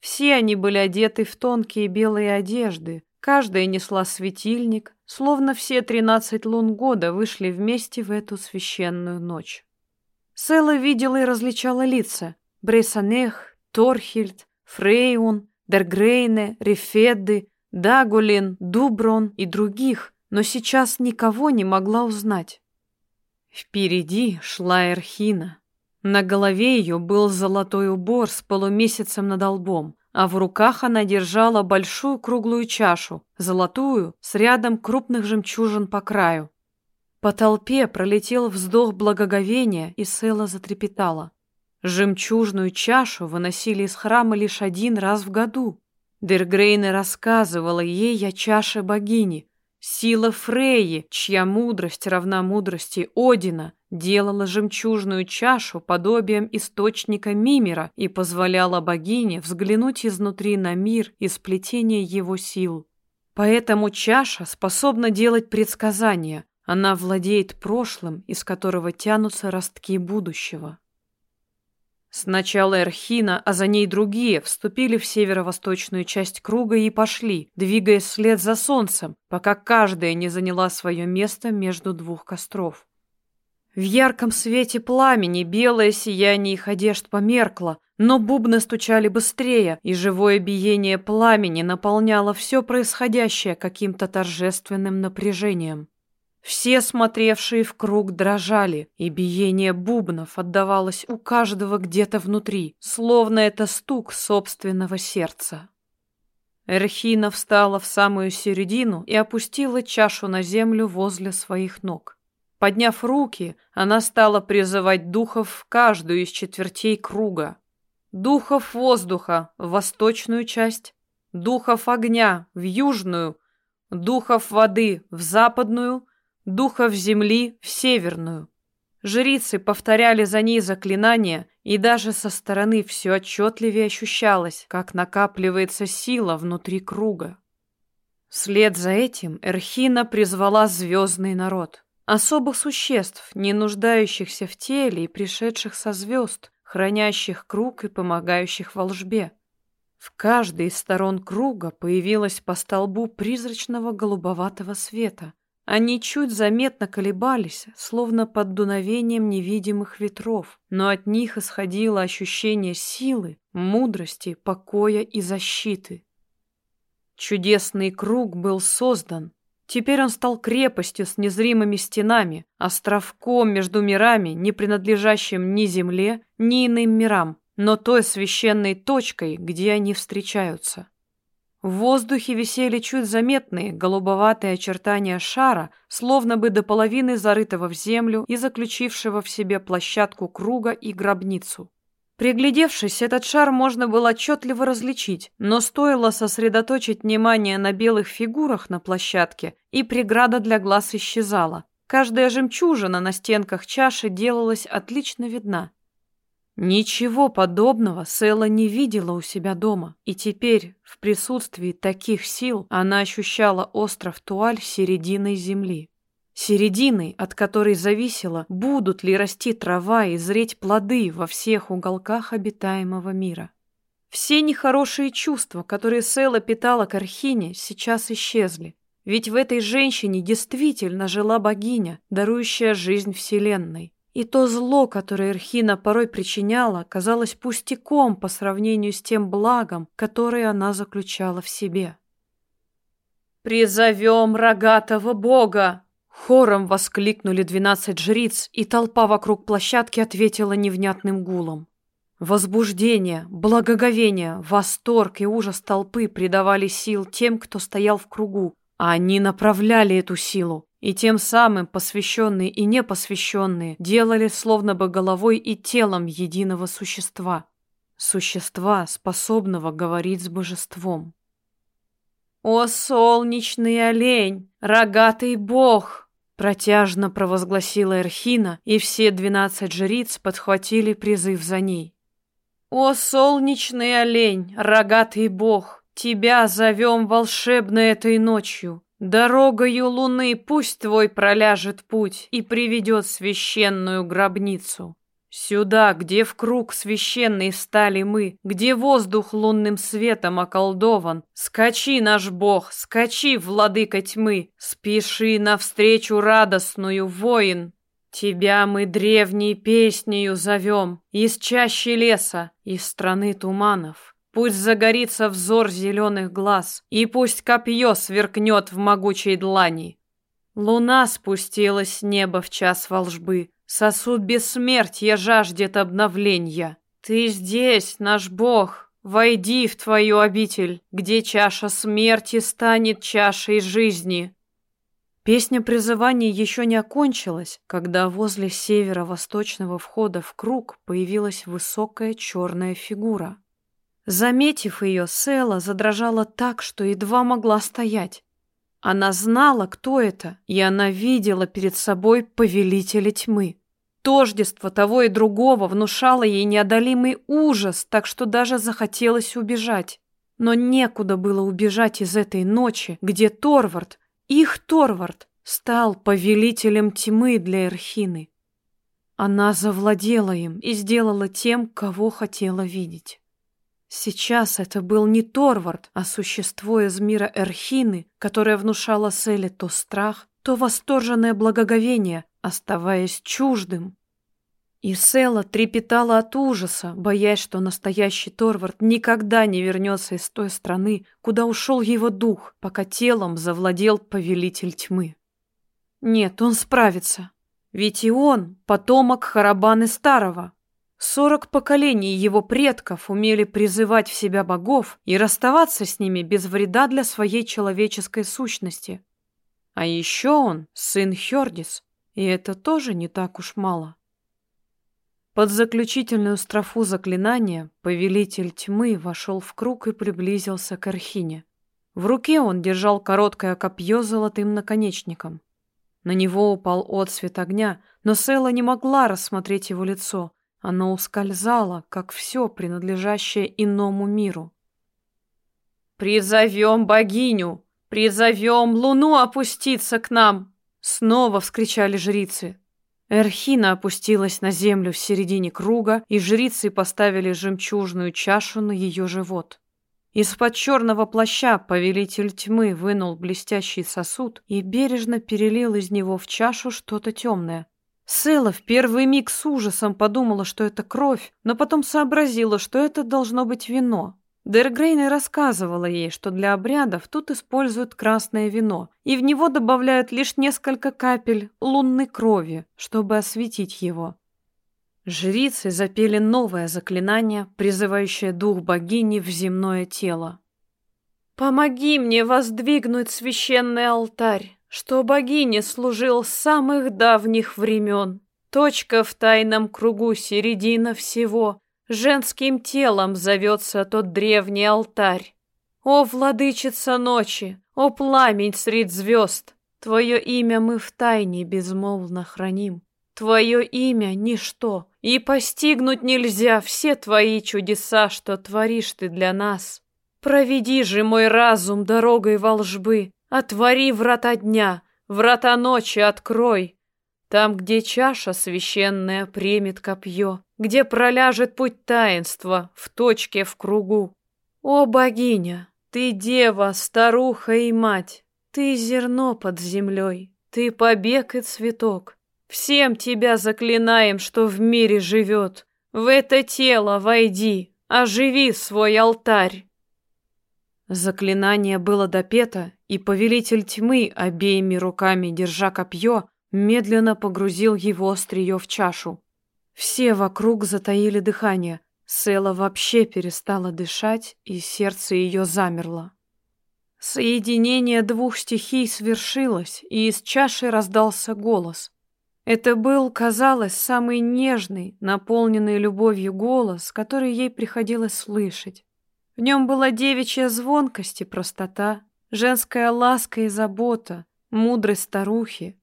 Speaker 1: Все они были одеты в тонкие белые одежды, каждая несла светильник, словно все тринадцать лун года вышли вместе в эту священную ночь. Села видела и различала лица Брейсанех, Торхильд, Фрейун, Дергрейне, Рефедды, Дагулин, Дуброн и других, но сейчас никого не могла узнать. Впереди шла Эрхина. На голове ее был золотой убор с полумесяцем над лбом, а в руках она держала большую круглую чашу, золотую, с рядом крупных жемчужин по краю. По толпе пролетел вздох благоговения, и Села затрепетала. Жемчужную чашу выносили из храма лишь один раз в году. Дергрейна рассказывала ей о чаше богини, Сила Фреи, чья мудрость равна мудрости Одина, делала жемчужную чашу подобием источника Мимера и позволяла богине взглянуть изнутри на мир и сплетение его сил. Поэтому чаша способна делать предсказания, она владеет прошлым, из которого тянутся ростки будущего. Сначала Эрхина, а за ней другие вступили в северо-восточную часть круга и пошли, двигаясь вслед за солнцем, пока каждая не заняла свое место между двух костров. В ярком свете пламени белое сияние их одежд померкло, но бубны стучали быстрее, и живое биение пламени наполняло все происходящее каким-то торжественным напряжением. Все смотревшие в круг дрожали, и биение бубнов отдавалось у каждого где-то внутри, словно это стук собственного сердца. Эрхина встала в самую середину и опустила чашу на землю возле своих ног. Подняв руки, она стала призывать духов в каждую из четвертей круга. Духов воздуха в восточную часть, духов огня в южную, духов воды в западную, духов земли в северную. Жрицы повторяли за ней заклинания, и даже со стороны все отчетливее ощущалось, как накапливается сила внутри круга. Вслед за этим Эрхина призвала звездный народ, особых существ, не нуждающихся в теле и пришедших со звезд, хранящих круг и помогающих волжбе. В каждой из сторон круга появилось по столбу призрачного голубоватого света, они чуть заметно колебались, словно под дуновением невидимых ветров, но от них исходило ощущение силы, мудрости, покоя и защиты. Чудесный круг был создан. Теперь он стал крепостью с незримыми стенами, островком между мирами, не принадлежащим ни земле, ни иным мирам, но той священной точкой, где они встречаются. В воздухе висели чуть заметные голубоватые очертания шара, словно бы до половины зарытого в землю и заключившего в себе площадку круга и гробницу. Приглядевшись, этот шар можно было отчетливо различить, но стоило сосредоточить внимание на белых фигурах на площадке, и преграда для глаз исчезала. Каждая жемчужина на стенках чаши делалась отлично видна. Ничего подобного Сэла не видела у себя дома, и теперь, в присутствии таких сил, она ощущала остров Туаль серединой земли. Серединой, от которой зависело, будут ли расти трава и зреть плоды во всех уголках обитаемого мира. Все нехорошие чувства, которые Сэла питала к Архине, сейчас исчезли. Ведь в этой женщине действительно жила богиня, дарующая жизнь Вселенной. И то зло, которое Эрхина порой причиняла, казалось пустяком по сравнению с тем благом, которое она заключала в себе. «Призовем рогатого бога!» Хором воскликнули двенадцать жриц, и толпа вокруг площадки ответила невнятным гулом. Возбуждение, благоговение, восторг и ужас толпы придавали сил тем, кто стоял в кругу, а они направляли эту силу. И тем самым посвященные и непосвященные делали словно бы головой и телом единого существа. Существа, способного говорить с божеством. «О, солнечный олень, рогатый бог!» Протяжно провозгласила Эрхина, и все двенадцать жриц подхватили призыв за ней. «О, солнечный олень, рогатый бог, тебя зовем волшебно этой ночью, Дорогою луны пусть твой проляжет путь и приведет священную гробницу. Сюда, где в круг священный стали мы, где воздух лунным светом околдован, скачи, наш бог, скачи, владыка тьмы, спеши навстречу радостную, воин. Тебя мы древней песнею зовем, из чащи леса, из страны туманов. Пусть загорится взор зеленых глаз, и пусть копье сверкнет в могучей длани. Луна спустилась с неба в час волжбы, сосуд бессмертия жаждет обновления. Ты здесь, наш бог, войди в твою обитель, где чаша смерти станет чашей жизни. Песня призывания еще не окончилась, когда возле северо-восточного входа в круг появилась высокая черная фигура. Заметив ее, Села задрожала так, что едва могла стоять. Она знала, кто это, и она видела перед собой повелителя тьмы. Тождество того и другого внушало ей неодолимый ужас, так что даже захотелось убежать. Но некуда было убежать из этой ночи, где Торвард, их Торвард, стал повелителем тьмы для Эрхины.
Speaker 3: Она завладела им и сделала тем, кого хотела видеть. Сейчас это был не Торвард, а существо из мира Эрхины, которое внушало Селе то страх, то восторженное благоговение, оставаясь чуждым. И Села трепетала от ужаса, боясь, что настоящий Торвард никогда не вернется из той страны, куда ушел его дух, пока телом завладел повелитель тьмы. Нет, он справится. Ведь и он — потомок Харабаны Старого. Сорок поколений его предков умели призывать в себя богов и расставаться с ними без вреда для своей человеческой сущности. А еще он — сын Хердис, и это тоже не так уж мало. Под заключительную строфу заклинания повелитель тьмы вошел в круг и приблизился к Архине. В руке он держал короткое копье с золотым наконечником. На него упал отсвет огня, но Села не могла рассмотреть его лицо. Оно ускользало, как все, принадлежащее иному миру.
Speaker 1: «Призовем богиню! Призовем луну опуститься к нам!» Снова вскричали жрицы.
Speaker 3: Эрхина опустилась на землю в середине круга, и жрицы поставили жемчужную чашу на ее живот. Из-под черного плаща повелитель тьмы вынул блестящий сосуд и бережно перелил из него в чашу что-то темное. Села в первый миг с ужасом подумала, что это кровь, но потом сообразила, что это должно быть вино. Дергрейна рассказывала ей, что для обрядов тут используют красное вино, и в него добавляют лишь несколько капель лунной крови, чтобы осветить его. Жрицы запели новое заклинание, призывающее дух богини в земное тело.
Speaker 1: «Помоги мне воздвигнуть священный алтарь, что богине служил с самых давних времен. Точка в тайном кругу середина всего, Женским телом зовется тот древний алтарь. О, владычица ночи, о, пламень средь звезд, Твое имя мы в тайне безмолвно храним. Твое имя — ничто, и постигнуть нельзя все твои чудеса, что творишь ты для нас. Проведи же мой разум дорогой волжбы, отвори врата дня, врата ночи открой. Там, где чаша священная примет копье, где проляжет путь таинства в точке в кругу. О, богиня, ты дева, старуха и мать, ты зерно под землей, ты побег и цветок. Всем тебя заклинаем, что в мире живет. В это тело войди, оживи свой алтарь.
Speaker 3: Заклинание было допето, и повелитель тьмы, обеими руками держа копье, медленно погрузил его острие в чашу. Все вокруг затаили дыхание. Села вообще перестала дышать, и сердце ее замерло. Соединение двух стихий свершилось, и из чаши раздался голос. Это был, казалось, самый нежный, наполненный любовью голос, который ей приходилось слышать. В нем была девичья звонкость и простота, женская ласка и забота, мудрость старухи.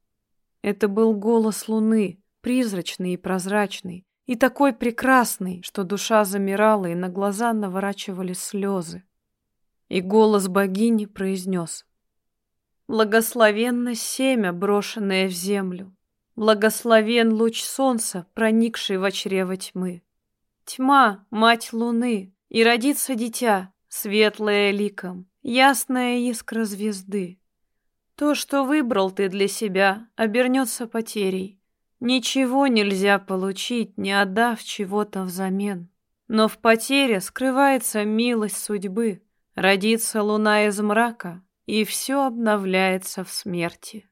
Speaker 3: Это был голос луны, призрачный и прозрачный, и такой прекрасный, что душа замирала и на глаза наворачивали слезы. И голос богини произнес «Благословенно семя, брошенное в землю, благословен луч солнца, проникший в чрево тьмы. Тьма — мать луны, и родится дитя, светлое ликом, ясная искра звезды. То, что выбрал ты для себя, обернется потерей. Ничего нельзя получить, не отдав чего-то взамен. Но в потере скрывается милость судьбы. Родится луна из мрака, и все обновляется в смерти.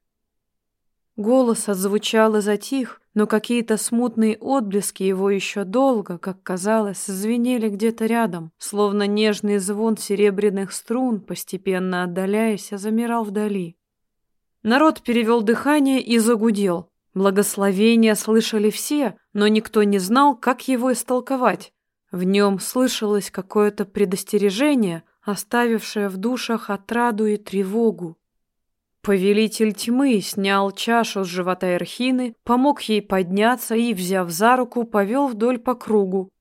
Speaker 3: Голос отзвучал и затих, но какие-то смутные отблески его еще долго, как казалось, звенели где-то рядом, словно нежный звон серебряных струн, постепенно отдаляясь, замирал вдали. Народ перевел дыхание и загудел. Благословения слышали все, но никто не знал, как его истолковать. В нем слышалось какое-то предостережение, оставившее в душах отраду и тревогу. Повелитель тьмы снял чашу с живота Эрхины, помог ей подняться и, взяв за руку, повел вдоль по кругу.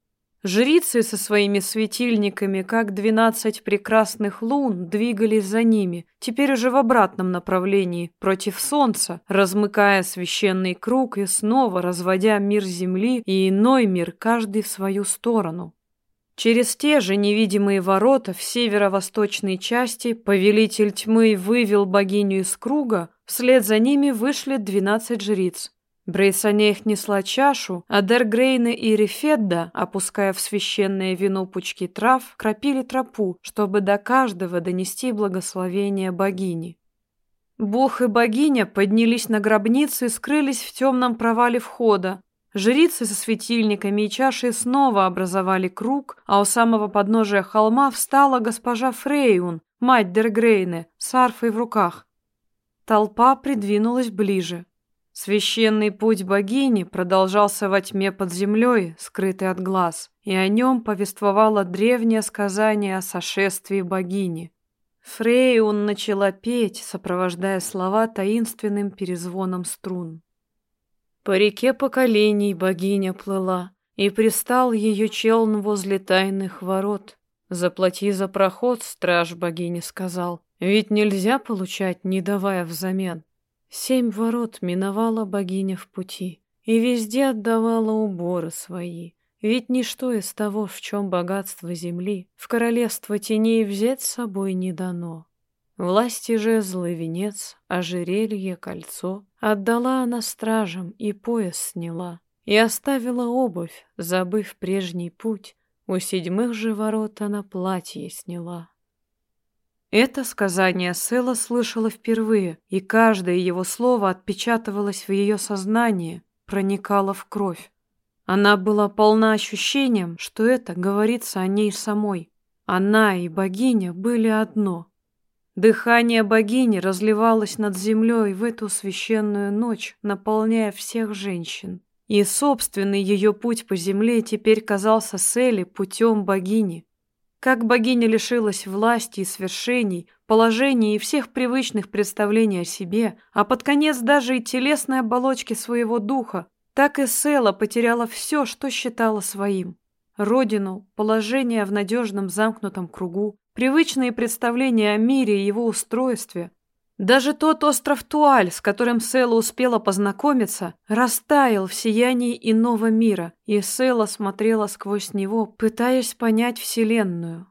Speaker 1: Жрицы со своими светильниками, как двенадцать прекрасных лун, двигались за ними, теперь уже в обратном направлении, против солнца, размыкая священный круг и снова разводя мир земли и иной мир, каждый в свою сторону. Через те же невидимые ворота в северо-восточной части повелитель тьмы вывел богиню из круга, вслед за ними вышли двенадцать жриц. Брейсанех несла чашу, а Дергрейна и Рефедда, опуская в священное вино пучки трав, кропили тропу, чтобы до каждого донести благословение богини. Бог и богиня поднялись на гробницу и скрылись в темном провале входа. Жрицы со светильниками и чашей снова образовали круг, а у самого подножия холма встала госпожа Фрейун, мать Дергрейны, с арфой в руках. Толпа придвинулась ближе. Священный путь богини продолжался во тьме под землей, скрытый от глаз, и о нем повествовало древнее сказание о сошествии богини. Фрейун начала петь, сопровождая слова таинственным перезвоном струн. По реке поколений богиня плыла, и пристал ее челн возле тайных ворот. «Заплати за проход», — страж богини сказал, «ведь нельзя получать, не давая взамен». Семь ворот миновала богиня в пути и везде отдавала уборы свои. Ведь ничто из того, в чем богатство земли, в королевство теней взять с собой не дано. Власти же злый венец, ожерелье, кольцо отдала она стражам и пояс сняла, и оставила обувь, забыв прежний путь, у седьмых же ворот она платье сняла. Это сказание Сэла слышала впервые, и каждое его слово отпечатывалось в ее сознании, проникало в кровь. Она была полна ощущением, что это говорится о ней самой. Она и богиня были одно. Дыхание богини разливалось над землей в эту священную ночь, наполняя всех женщин. И собственный ее путь по земле теперь казался Селли путем богини. Как богиня лишилась власти и свершений, положений и всех привычных представлений о себе, а под конец даже и телесной оболочки своего духа, так и Села потеряла все, что считала своим. Родину, положение в надежном замкнутом кругу, привычные представления о мире и его устройстве, даже тот остров Туаль, с которым Села успела познакомиться, растаял в сиянии иного мира, и Села смотрела сквозь него, пытаясь понять Вселенную.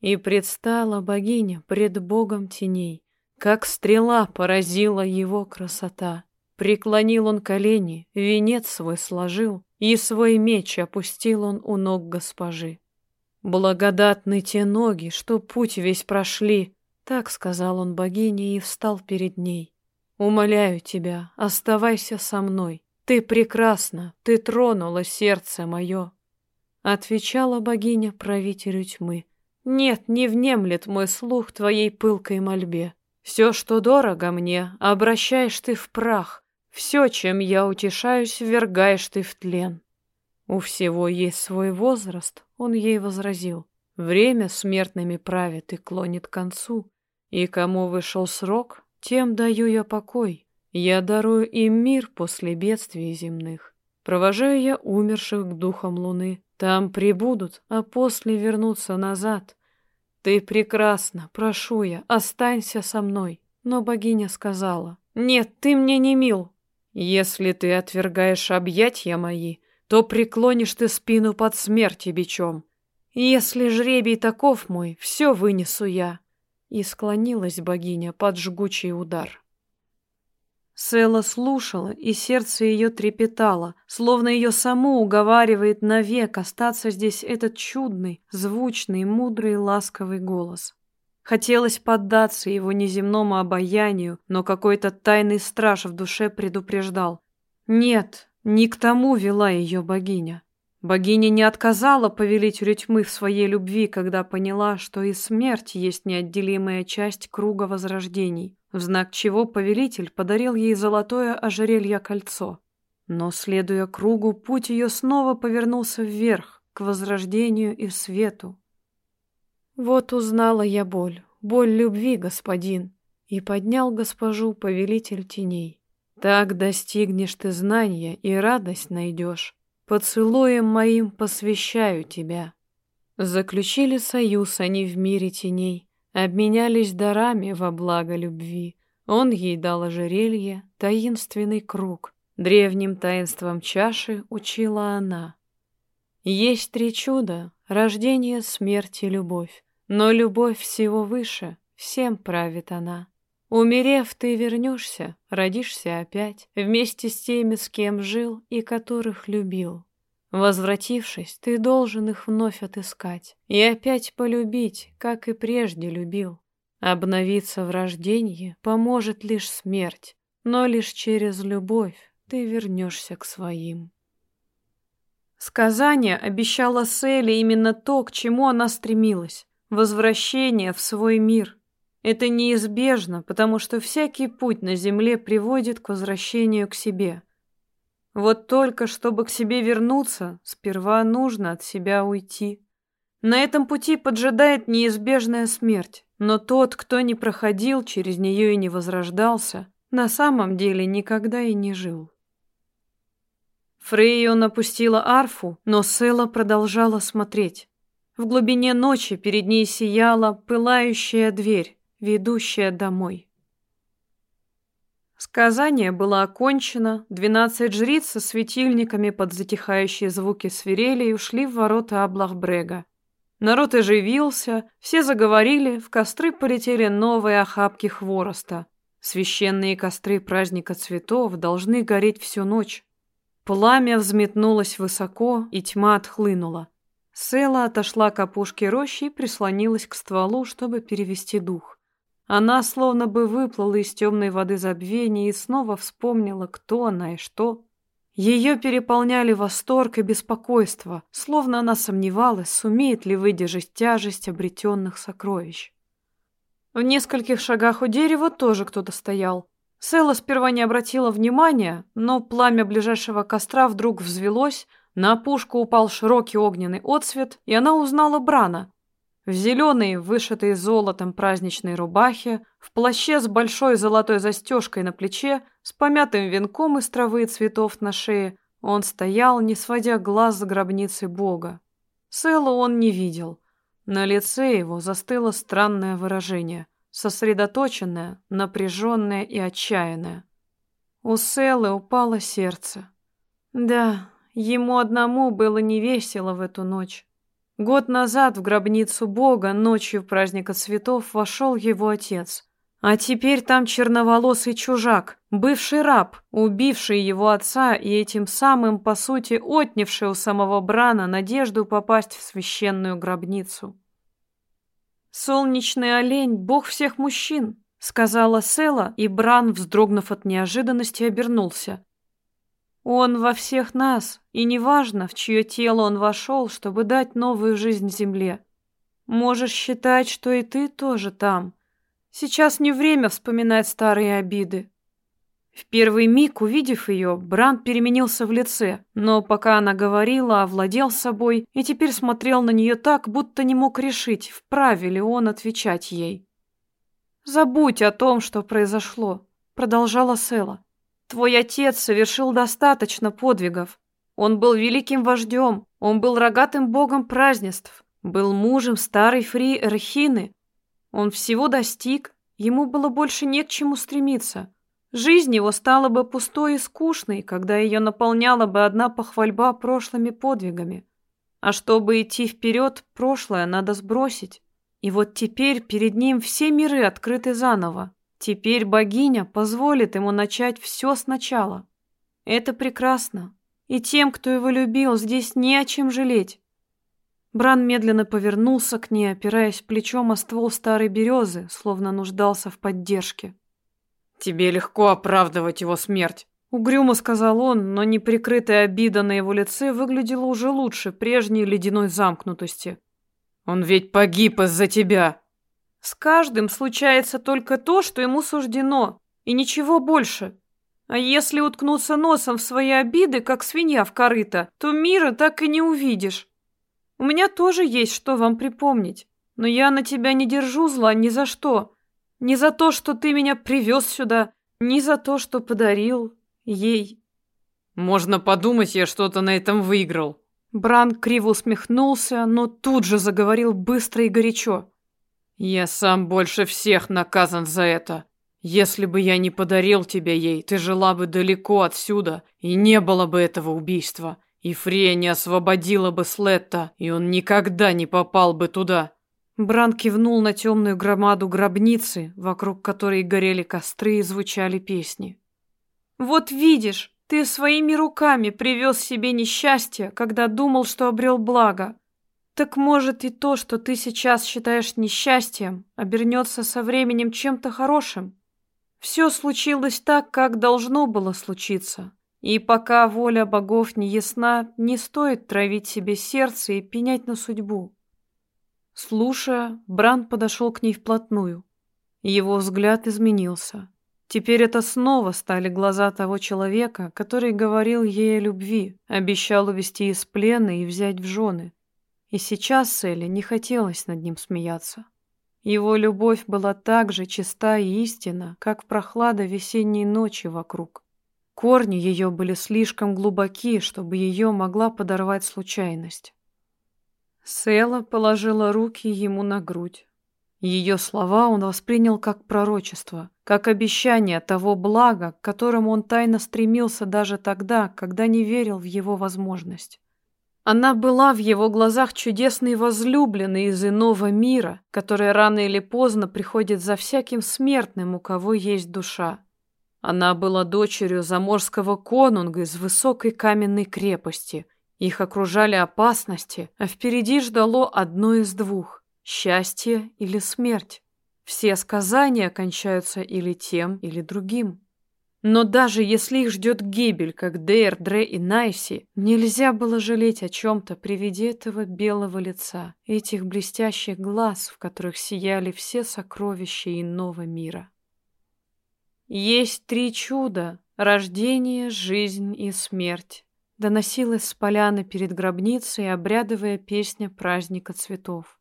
Speaker 1: И предстала богиня пред богом теней, как стрела поразила его красота. Преклонил он колени, венец свой сложил, и свой меч опустил он у ног госпожи. Благодатны те ноги, что путь весь прошли, так сказал он богине и встал перед ней. «Умоляю тебя, оставайся со мной. Ты прекрасна, ты тронула сердце мое». Отвечала богиня правителю тьмы. «Нет, не внемлет мой слух твоей пылкой мольбе. Все, что дорого мне, обращаешь ты в прах. Все, чем я утешаюсь, ввергаешь ты в тлен». У всего есть свой возраст, он ей возразил. Время смертными правит и клонит к концу. И кому вышел срок, тем даю я покой. Я дарую им мир после бедствий земных. Провожаю я умерших к духам луны. Там прибудут, а после вернутся назад. Ты прекрасна, прошу я, останься со мной. Но богиня сказала, нет, ты мне не мил. Если ты отвергаешь объятья мои, то преклонишь ты спину под смерти бичом. Если жребий таков мой, все вынесу я. И склонилась богиня под жгучий удар. Села слушала, и сердце ее трепетало, словно ее саму уговаривает навек остаться здесь этот чудный, звучный, мудрый, ласковый голос. Хотелось поддаться его неземному обаянию, но какой-то тайный страж в душе предупреждал. Нет, не к тому вела ее богиня. Богиня не отказала повелителю тьмы в своей любви, когда поняла, что и смерть есть неотделимая часть круга возрождений, в знак чего повелитель подарил ей золотое ожерелье-кольцо. Но, следуя кругу, путь ее снова повернулся вверх, к возрождению и свету. Вот узнала я боль, боль любви, господин, и поднял госпожу повелитель теней. Так достигнешь ты знания и радость найдешь.
Speaker 3: Поцелуем моим посвящаю тебя. Заключили союз они в мире теней, обменялись дарами во благо любви. Он ей дал ожерелье, таинственный круг. Древним таинством чаши учила она. Есть три чуда — рождение, смерть и любовь. Но любовь всего выше, всем правит она. Умерев, ты вернешься, родишься опять, вместе с теми, с кем жил и которых любил. Возвратившись, ты должен их вновь отыскать и опять полюбить, как и прежде любил. Обновиться в рождении поможет лишь смерть, но лишь через любовь ты вернешься к своим.
Speaker 1: Сказание обещало Селе именно то, к чему она стремилась — возвращение в свой мир. Это неизбежно, потому что всякий путь на земле приводит к возвращению к себе. Вот только, чтобы к себе вернуться, сперва нужно от себя уйти. На этом пути поджидает неизбежная смерть, но тот, кто не проходил через нее и не возрождался, на самом деле никогда и не жил. Фрейон опустила арфу, но Села продолжала смотреть. В глубине ночи перед ней сияла пылающая дверь ведущая домой. Сказание было окончено, двенадцать жриц со светильниками под затихающие звуки свирели ушли в ворота Аблахбрега. Народ оживился, все заговорили, в костры полетели новые охапки хвороста. Священные костры праздника цветов должны гореть всю ночь. Пламя взметнулось высоко, и тьма отхлынула. Села отошла к опушке рощи и прислонилась к стволу, чтобы перевести дух. Она словно бы выплыла из темной воды забвения и снова вспомнила, кто она и что. Ее переполняли восторг и беспокойство, словно она сомневалась, сумеет ли выдержать тяжесть обретенных сокровищ. В нескольких шагах у дерева тоже кто-то стоял. Села сперва не обратила внимания, но пламя ближайшего костра вдруг взвелось, на опушку упал широкий огненный отсвет, и она узнала Брана, в зеленой, вышитой золотом праздничной рубахе, в плаще с большой золотой застежкой на плече, с помятым венком из травы и цветов на шее, он стоял, не сводя глаз с гробницы Бога. Сэлу он не видел. На лице его застыло странное выражение, сосредоточенное, напряженное и отчаянное. У Сэлы упало сердце. Да, ему одному было невесело в эту ночь. Год назад в гробницу Бога ночью праздника цветов вошел его отец. А теперь там черноволосый чужак, бывший раб, убивший его отца и этим самым, по сути, отнявший у самого Брана надежду попасть в священную гробницу. «Солнечный олень — бог всех мужчин», — сказала Села, и Бран, вздрогнув от неожиданности, обернулся. Он во всех нас, и неважно, в чье тело он вошел, чтобы дать новую жизнь земле. Можешь считать, что и ты тоже там. Сейчас не время вспоминать старые обиды. В первый миг, увидев ее, Бранд переменился в лице, но пока она говорила, овладел собой и теперь смотрел на нее так, будто не мог решить, вправе ли он отвечать ей. «Забудь о том, что произошло», — продолжала Села. Твой отец совершил достаточно подвигов. Он был великим вождем, он был рогатым богом празднеств, был мужем старой Фри Эрхины. Он всего достиг, ему было больше не к чему стремиться. Жизнь его стала бы пустой и скучной, когда ее наполняла бы одна похвальба прошлыми подвигами. А чтобы идти вперед, прошлое надо сбросить. И вот теперь перед ним все миры открыты заново. Теперь богиня позволит ему начать все сначала. Это прекрасно. И тем, кто его любил, здесь не о чем жалеть. Бран медленно повернулся к ней, опираясь плечом о ствол старой березы, словно нуждался в поддержке.
Speaker 2: «Тебе легко оправдывать его смерть», —
Speaker 1: угрюмо сказал он, но неприкрытая обида на его лице выглядела уже лучше прежней ледяной замкнутости.
Speaker 2: «Он ведь погиб из-за тебя!»
Speaker 1: С каждым случается только то, что ему суждено, и ничего больше. А если уткнуться носом в свои обиды, как свинья в корыто, то мира так и не увидишь. У меня тоже есть что вам припомнить, но я на тебя не держу зла ни за что. Ни за то, что ты меня привез сюда, ни за то, что подарил ей.
Speaker 2: Можно подумать, я что-то на этом выиграл.
Speaker 3: Бран криво усмехнулся, но тут же заговорил быстро и горячо.
Speaker 2: Я сам больше всех наказан за это. Если бы я не подарил тебя ей, ты жила бы далеко отсюда, и не было бы этого убийства. И Фрея не освободила бы Слетта, и он никогда не попал бы туда.
Speaker 3: Бран кивнул на темную громаду гробницы, вокруг которой горели костры и звучали песни. «Вот видишь, ты своими руками привез себе несчастье, когда думал, что обрел благо. Так может и то, что ты сейчас считаешь несчастьем, обернется со временем чем-то хорошим? Все случилось так, как должно было случиться. И пока воля богов не ясна, не стоит травить себе сердце и пенять на судьбу. Слушая, Бран подошел к ней вплотную. Его взгляд изменился. Теперь это снова стали глаза того человека, который говорил ей о любви, обещал увести из плена и взять в жены. И сейчас Селли не хотелось над ним смеяться. Его любовь была так же чиста и истинна, как прохлада весенней ночи вокруг. Корни ее были слишком глубоки, чтобы ее могла подорвать случайность. Села положила руки ему на грудь. Ее слова он воспринял как пророчество, как обещание того блага, к которому он тайно стремился даже тогда, когда не верил в его возможность. Она была в его глазах чудесной возлюбленной из иного мира, которая рано или поздно приходит за всяким смертным, у кого есть душа. Она была дочерью заморского конунга из высокой каменной крепости – их окружали опасности, а впереди ждало одно из двух – счастье или смерть. Все сказания кончаются или тем, или другим. Но даже если их ждет гибель, как Дейр, Дре и Найси, нельзя было жалеть о чем-то при виде этого белого лица, этих блестящих глаз, в которых сияли все сокровища иного мира. Есть три чуда – рождение, жизнь и смерть доносилась с поляны перед гробницей обрядовая песня праздника цветов.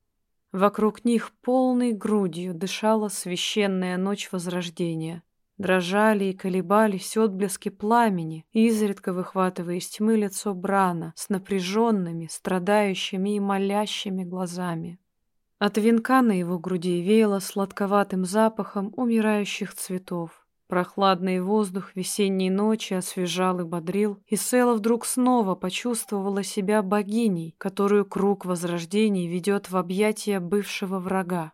Speaker 3: Вокруг них полной грудью дышала священная ночь Возрождения. Дрожали и колебались отблески пламени, изредка выхватывая из тьмы лицо Брана с напряженными, страдающими и молящими глазами. От венка на его груди веяло сладковатым запахом умирающих цветов. Прохладный воздух весенней ночи освежал и бодрил, и Села вдруг снова почувствовала себя богиней, которую круг возрождений ведет в объятия бывшего врага.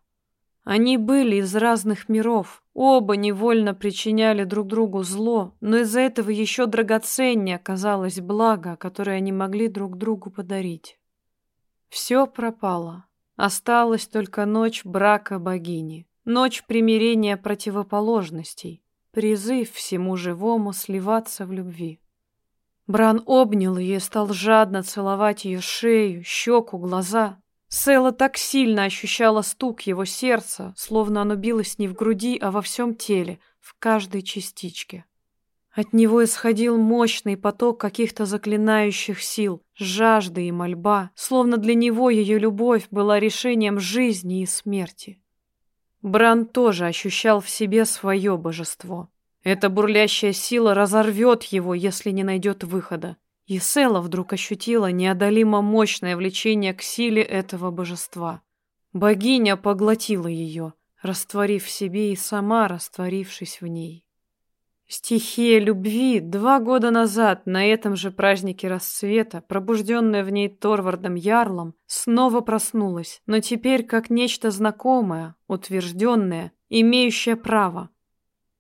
Speaker 3: Они были из разных миров, оба невольно причиняли друг другу зло, но из-за этого еще драгоценнее оказалось благо, которое они могли друг другу подарить. Все пропало. Осталась только ночь брака богини, ночь примирения противоположностей, Призыв всему живому сливаться в любви. Бран обнял ее и стал жадно целовать ее шею, щеку, глаза. Села так сильно ощущала стук его сердца, словно оно билось не в груди, а во всем теле, в каждой частичке. От него исходил мощный поток каких-то заклинающих сил, жажды и мольба, словно для него ее любовь была решением жизни и смерти. Бран тоже ощущал в себе свое божество. Эта бурлящая сила разорвет его, если не найдет выхода. И Села вдруг ощутила неодолимо мощное влечение к силе этого божества. Богиня поглотила ее, растворив в себе и сама растворившись в ней. Стихия любви два года назад на этом же празднике расцвета, пробужденная в ней Торвардом Ярлом, снова проснулась, но теперь как нечто знакомое, утвержденное, имеющее право.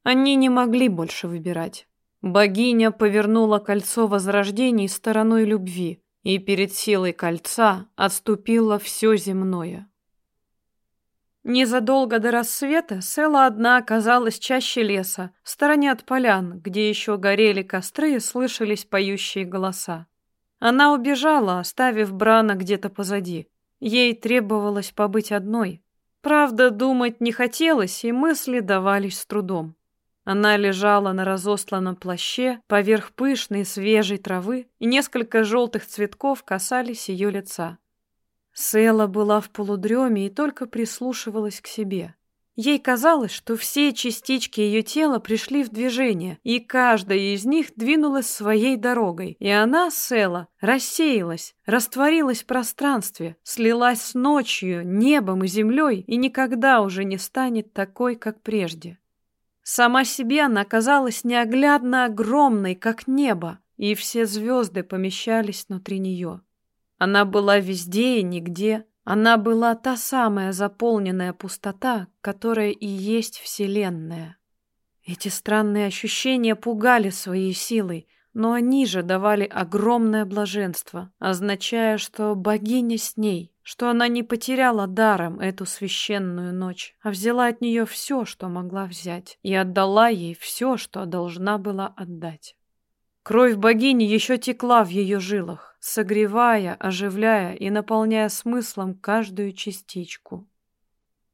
Speaker 3: Они не могли больше выбирать. Богиня повернула кольцо возрождений стороной любви, и перед силой кольца отступило все земное. Незадолго до рассвета Села одна оказалась чаще леса, в стороне от полян, где еще горели костры и слышались поющие голоса. Она убежала, оставив Брана где-то позади. Ей требовалось побыть одной. Правда, думать не хотелось, и мысли давались с трудом. Она лежала на разосланном плаще поверх пышной свежей травы, и несколько желтых цветков касались ее лица. Села была в полудреме и только прислушивалась к себе.
Speaker 1: Ей казалось, что все частички ее тела пришли в движение, и каждая из них двинулась своей дорогой, и она, Села, рассеялась, растворилась в пространстве, слилась с ночью, небом и землей, и никогда уже не станет такой, как прежде. Сама себе она казалась неоглядно огромной, как небо, и все звезды помещались внутри нее. Она была везде и нигде, она была та самая заполненная пустота, которая и есть Вселенная. Эти странные ощущения пугали своей силой, но они же давали огромное блаженство, означая, что богиня с ней, что она не потеряла даром эту священную ночь, а взяла от нее все, что могла взять, и отдала ей все, что должна была отдать. Кровь богини еще текла в ее жилах, согревая, оживляя и наполняя смыслом каждую частичку.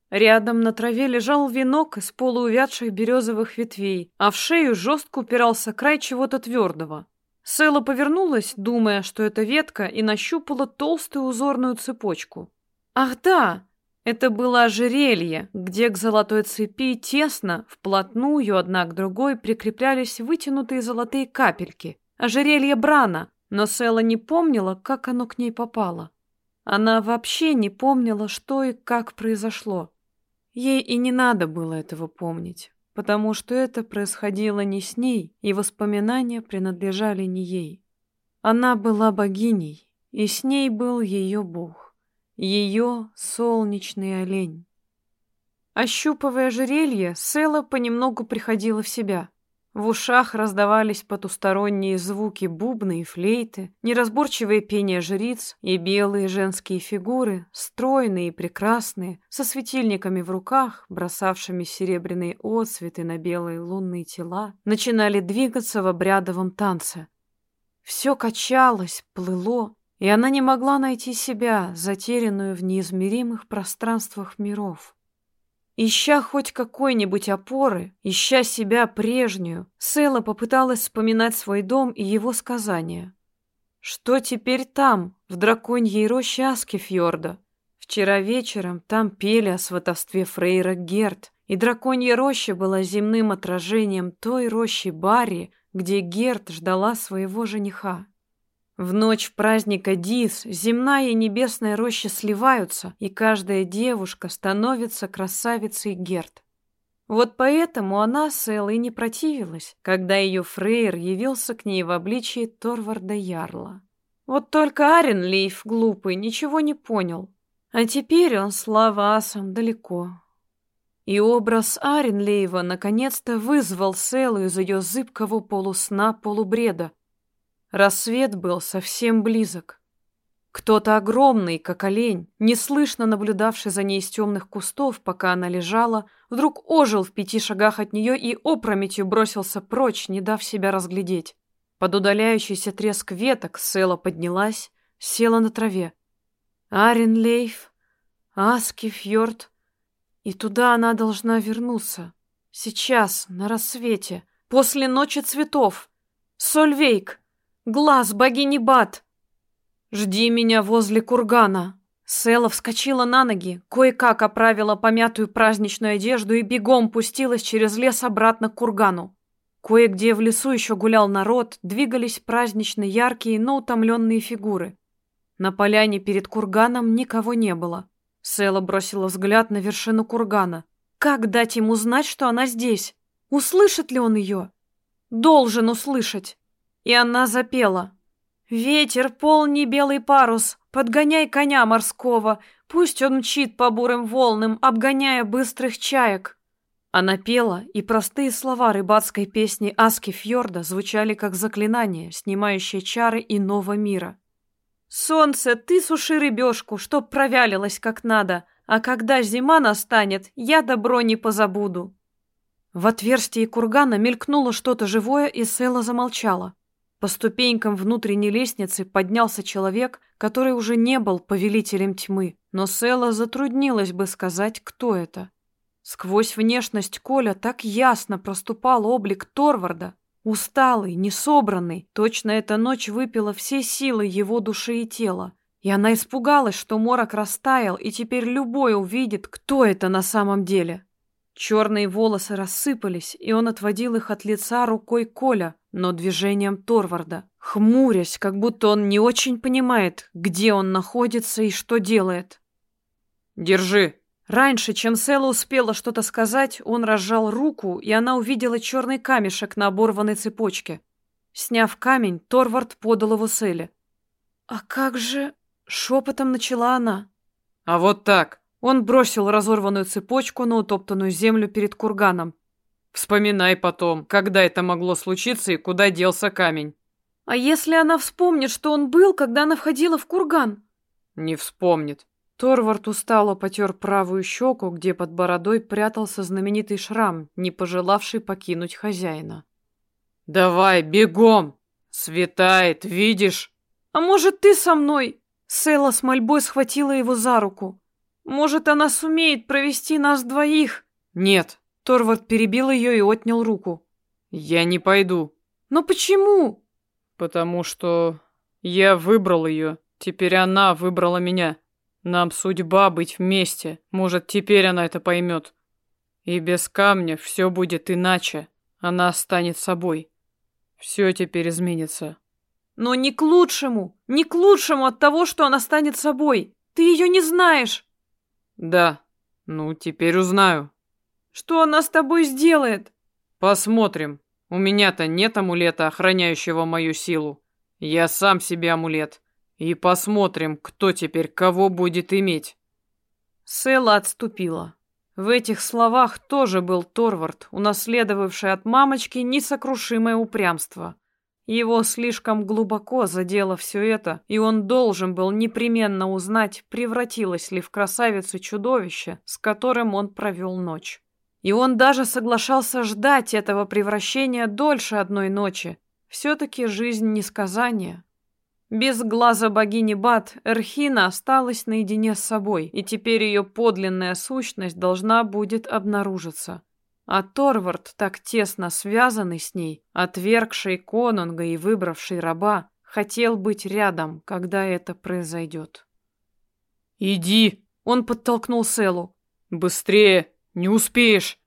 Speaker 1: Рядом на траве лежал венок из полуувядших березовых ветвей, а в шею жестко упирался край чего-то твердого. Сэла повернулась, думая, что это ветка, и нащупала толстую узорную цепочку. «Ах да! Это было ожерелье, где к золотой цепи тесно, вплотную одна к другой прикреплялись вытянутые золотые капельки. Ожерелье Брана, но Села не помнила, как оно к ней попало. Она вообще не помнила, что и как произошло. Ей и не надо было этого помнить, потому что это происходило не с ней, и воспоминания принадлежали не ей. Она была богиней, и с ней был ее бог ее солнечный олень. Ощупывая ожерелье, Села понемногу приходила в себя. В ушах раздавались потусторонние звуки бубны и флейты, неразборчивое пение жриц и белые женские фигуры, стройные и прекрасные, со светильниками в руках, бросавшими серебряные отсветы на белые лунные тела, начинали двигаться в обрядовом танце. Все качалось, плыло, и она не могла найти себя, затерянную в неизмеримых пространствах миров. Ища хоть какой-нибудь опоры, ища себя прежнюю, Сэла попыталась вспоминать свой дом и его сказания. Что теперь там, в драконьей роще Аскефьорда? Вчера вечером там пели о сватовстве Фрейра Герт, и драконья роща была земным отражением той рощи Барри, где Герт ждала своего жениха. В ночь праздника Дис земная и небесная роща сливаются, и каждая девушка становится красавицей Герт. Вот поэтому она Сэл и не противилась, когда ее фрейр явился к ней в обличии Торварда Ярла. Вот только Арен Лейф, глупый, ничего не понял. А теперь он с Лавасом далеко. И образ Аренлейва наконец-то вызвал Селу из ее зыбкого полусна полубреда, Рассвет был совсем близок. Кто-то огромный, как олень, неслышно наблюдавший за ней из темных кустов, пока она лежала, вдруг ожил в пяти шагах от нее и опрометью бросился прочь, не дав себя разглядеть. Под удаляющийся треск веток Села поднялась, села на траве. Арен Лейф, Аски Фьорд. И туда она должна вернуться. Сейчас, на рассвете, после ночи цветов. Сольвейк! Глаз богини Бат! Жди меня возле кургана!» Села вскочила на ноги, кое-как оправила помятую праздничную одежду и бегом пустилась через лес обратно к кургану. Кое-где в лесу еще гулял народ, двигались празднично яркие, но утомленные фигуры. На поляне перед курганом никого не было. Села бросила взгляд на вершину кургана. Как дать ему знать, что она здесь? Услышит ли он ее? Должен услышать. И она запела. «Ветер, полни белый парус, подгоняй коня морского, пусть он мчит по бурым волнам, обгоняя быстрых чаек». Она пела, и простые слова рыбацкой песни Аски Фьорда звучали как заклинание, снимающее чары иного мира. «Солнце, ты суши рыбешку, чтоб провялилась как надо, а когда зима настанет, я добро не позабуду». В отверстии кургана мелькнуло что-то живое, и Села замолчала. По ступенькам внутренней лестницы поднялся человек, который уже не был повелителем тьмы, но Села затруднилась бы сказать, кто это. Сквозь внешность Коля так ясно проступал облик Торварда, усталый, несобранный. Точно эта ночь выпила все силы его души и тела. И она испугалась, что морок растаял, и теперь любой увидит, кто это на самом деле.
Speaker 3: Черные волосы рассыпались, и он отводил их от лица рукой Коля, но движением Торварда, хмурясь, как будто он не очень понимает, где он находится и что делает.
Speaker 2: «Держи!»
Speaker 3: Раньше, чем Села успела что-то сказать, он разжал руку, и она увидела черный камешек на оборванной цепочке. Сняв камень, Торвард подал его Селе. «А как же...» — шепотом начала она.
Speaker 2: «А вот так!»
Speaker 3: Он бросил разорванную цепочку на утоптанную землю перед курганом.
Speaker 2: «Вспоминай потом, когда это могло случиться и куда делся камень».
Speaker 3: «А если она вспомнит, что он был, когда она входила в курган?»
Speaker 2: «Не вспомнит».
Speaker 3: Торвард устало потер правую щеку, где под бородой прятался знаменитый шрам, не пожелавший покинуть хозяина.
Speaker 2: «Давай, бегом! Светает, видишь?»
Speaker 3: «А может, ты со мной?» Сэла с мольбой схватила его за руку. Может, она сумеет провести нас двоих?
Speaker 2: Нет.
Speaker 3: Торвард перебил ее и отнял руку.
Speaker 2: Я не пойду.
Speaker 3: Но почему?
Speaker 2: Потому что я выбрал ее. Теперь она выбрала меня. Нам судьба быть вместе. Может, теперь она это поймет. И без камня все будет иначе. Она станет собой. Все теперь изменится.
Speaker 3: Но не к лучшему. Не к лучшему от того, что она станет собой. Ты ее не знаешь.
Speaker 2: Да. Ну, теперь узнаю.
Speaker 3: Что она с тобой сделает?
Speaker 2: Посмотрим. У меня-то нет амулета, охраняющего мою силу. Я сам себе амулет. И посмотрим, кто теперь кого будет иметь.
Speaker 3: Села отступила. В этих словах тоже был Торвард, унаследовавший от мамочки несокрушимое упрямство. Его слишком глубоко задело все это, и он должен был непременно узнать, превратилось ли в красавицу чудовище, с которым он провел ночь. И он даже соглашался ждать этого превращения дольше одной ночи. Все-таки жизнь не сказание. Без глаза богини Бат Эрхина осталась наедине с собой, и теперь ее подлинная сущность должна будет обнаружиться. А Торвард, так тесно связанный с ней, отвергший конунга и выбравший раба, хотел быть рядом, когда это произойдет.
Speaker 2: «Иди!»
Speaker 3: — он подтолкнул Селу.
Speaker 2: «Быстрее! Не успеешь!»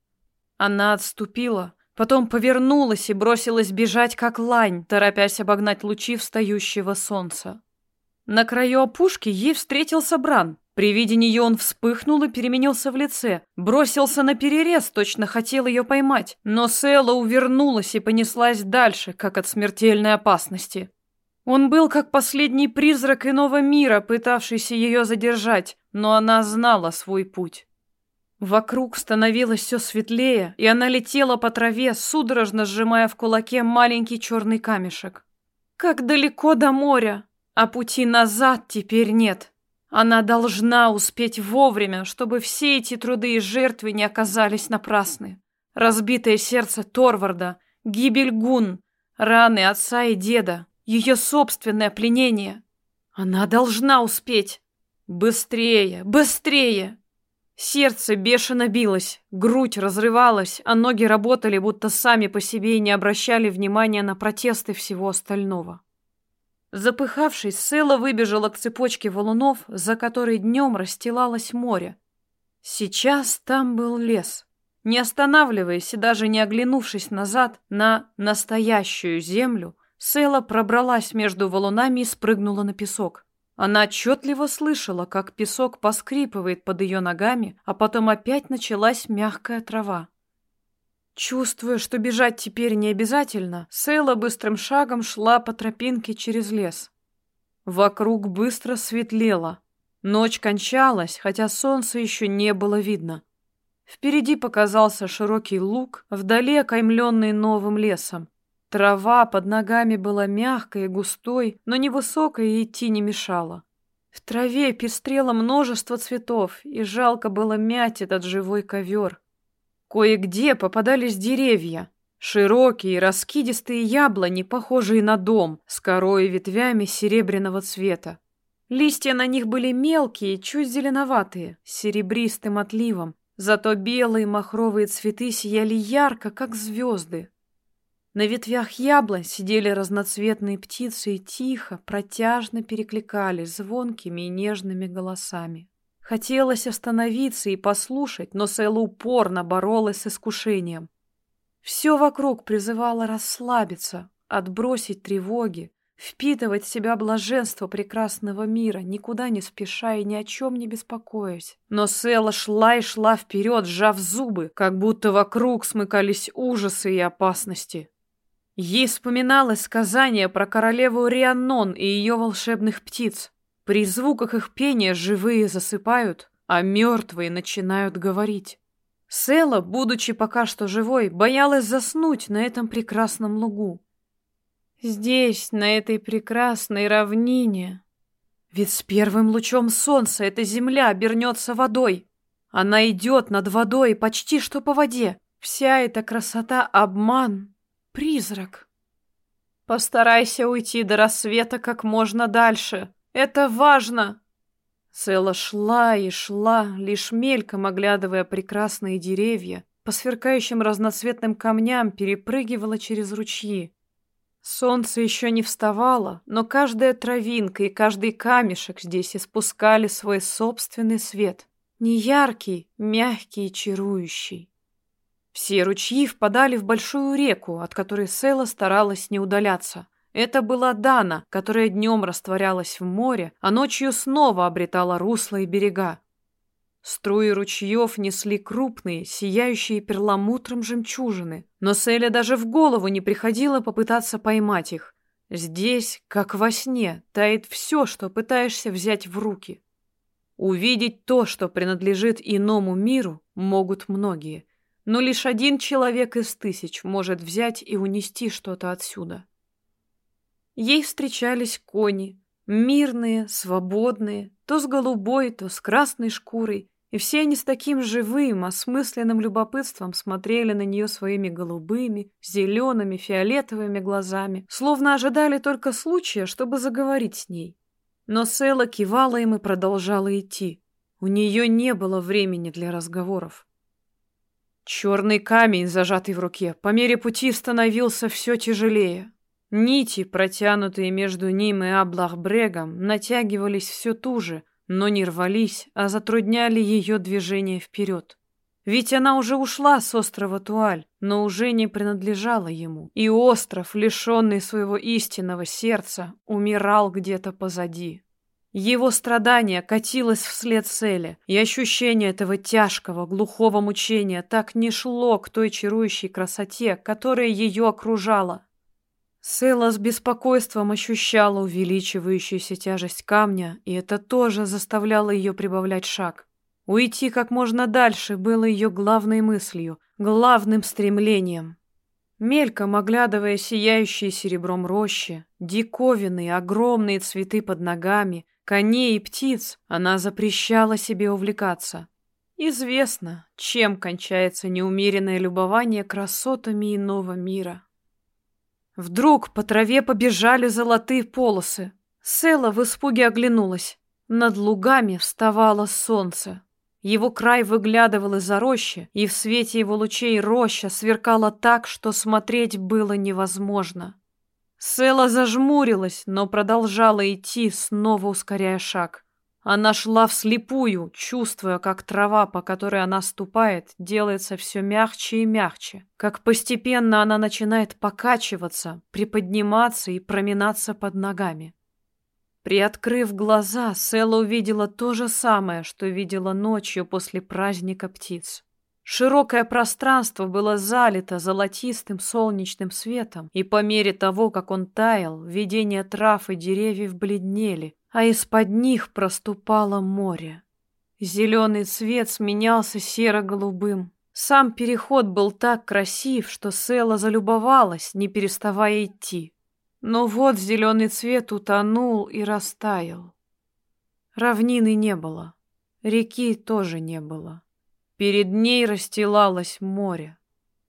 Speaker 3: Она отступила, потом повернулась и бросилась бежать, как лань, торопясь обогнать лучи встающего солнца. На краю опушки ей встретился Бран. При виде нее он вспыхнул и переменился в лице. Бросился на перерез, точно хотел ее поймать. Но Сэла увернулась и понеслась дальше, как от смертельной опасности. Он был как последний призрак иного мира, пытавшийся ее задержать, но она знала свой путь. Вокруг становилось все светлее, и она летела по траве, судорожно сжимая в кулаке маленький черный камешек. Как далеко до моря, а пути назад теперь нет. Она должна успеть вовремя, чтобы все эти труды и жертвы не оказались напрасны. Разбитое сердце Торварда, гибель Гун, раны отца и деда, ее собственное пленение. Она должна успеть. Быстрее, быстрее! Сердце бешено билось, грудь разрывалась, а ноги работали будто сами по себе и не обращали внимания на протесты всего остального. Запыхавшись, Сэла выбежала к цепочке валунов, за которой днем расстилалось море. Сейчас там был лес. Не останавливаясь и даже не оглянувшись назад на настоящую землю, Сэла пробралась между валунами и спрыгнула на песок. Она отчетливо слышала, как песок поскрипывает под ее ногами, а потом опять началась мягкая трава. Чувствуя, что бежать теперь не обязательно, Сейла быстрым шагом шла по тропинке через лес. Вокруг быстро светлело. Ночь кончалась, хотя солнца еще не было видно. Впереди показался широкий луг, вдали окаймленный новым лесом. Трава под ногами была мягкой и густой, но невысокой и идти не мешала. В траве пестрело множество цветов, и жалко было мять этот живой ковер. Кое-где попадались деревья, широкие раскидистые яблони, похожие на дом, с корой и ветвями серебряного цвета. Листья на них были мелкие, чуть зеленоватые, с серебристым отливом, зато белые махровые цветы сияли ярко, как звезды. На ветвях яблонь сидели разноцветные птицы и тихо, протяжно перекликались звонкими и нежными голосами. Хотелось остановиться и послушать, но Сэла упорно боролась с искушением. Все вокруг призывало расслабиться, отбросить тревоги, впитывать в себя блаженство прекрасного мира, никуда не спеша и ни о чем не беспокоясь. Но Сэла шла и шла вперед, сжав зубы, как будто вокруг смыкались ужасы и опасности. Ей вспоминалось сказание про королеву Рианнон и ее волшебных птиц. При звуках их пения живые засыпают, а мертвые начинают говорить. Села, будучи пока что живой, боялась заснуть на этом прекрасном лугу. Здесь, на этой прекрасной равнине. Ведь с первым лучом солнца эта земля обернется водой. Она идет над водой почти что по воде. Вся эта красота — обман, призрак. Постарайся уйти до рассвета как можно дальше. Это важно!» Села шла и шла, лишь мельком оглядывая прекрасные деревья, по сверкающим разноцветным камням перепрыгивала через ручьи. Солнце еще не вставало, но каждая травинка и каждый камешек здесь испускали свой собственный свет. Неяркий, мягкий и чарующий. Все ручьи впадали в большую реку, от которой Села старалась не удаляться. Это была Дана, которая днем растворялась в море, а ночью снова обретала русло и берега. Струи ручьев несли крупные, сияющие перламутром жемчужины, но Селе даже в голову не приходило попытаться поймать их. Здесь, как во сне, тает все, что пытаешься взять в руки. Увидеть то, что принадлежит иному миру, могут многие, но лишь один человек из тысяч может взять и унести что-то отсюда. Ей встречались кони, мирные, свободные, то с голубой, то с красной шкурой, и все они с таким живым, осмысленным любопытством смотрели на нее своими голубыми, зелеными, фиолетовыми глазами, словно ожидали только случая, чтобы заговорить с ней. Но Села кивала им и продолжала идти. У нее не было времени для разговоров. Черный камень, зажатый в руке, по мере пути становился все тяжелее. Нити, протянутые между ним и Аблахбрегом, натягивались все туже, но не рвались, а затрудняли ее движение вперед. Ведь она уже ушла с острова Туаль, но уже не принадлежала ему, и остров, лишенный своего истинного сердца, умирал где-то позади. Его страдание катилось вслед Селе, и ощущение этого тяжкого, глухого мучения так не шло к той чарующей красоте, которая ее окружала. Сэла с беспокойством ощущала увеличивающуюся тяжесть камня, и это тоже заставляло ее прибавлять шаг. Уйти как можно дальше было ее главной мыслью, главным стремлением. Мельком оглядывая сияющие серебром рощи, диковинные огромные цветы под ногами, коней и птиц, она запрещала себе увлекаться. Известно, чем кончается неумеренное любование красотами иного мира. Вдруг по траве побежали золотые полосы. Села в испуге оглянулась. Над лугами вставало солнце. Его край выглядывал из-за рощи, и в свете его лучей роща сверкала так, что смотреть было невозможно. Села зажмурилась, но продолжала идти, снова ускоряя шаг. Она шла вслепую, чувствуя, как трава, по которой она ступает, делается все мягче и мягче, как постепенно она начинает покачиваться, приподниматься и проминаться под ногами. Приоткрыв глаза, Села увидела то же самое, что видела ночью после праздника птиц. Широкое пространство было залито золотистым солнечным светом, и по мере того, как он таял, видения трав и деревьев бледнели, а из-под них проступало море. Зеленый цвет сменялся серо-голубым. Сам переход был так красив, что Села залюбовалась, не переставая идти. Но вот зеленый цвет утонул и растаял. Равнины не было, реки тоже не было. Перед ней расстилалось море.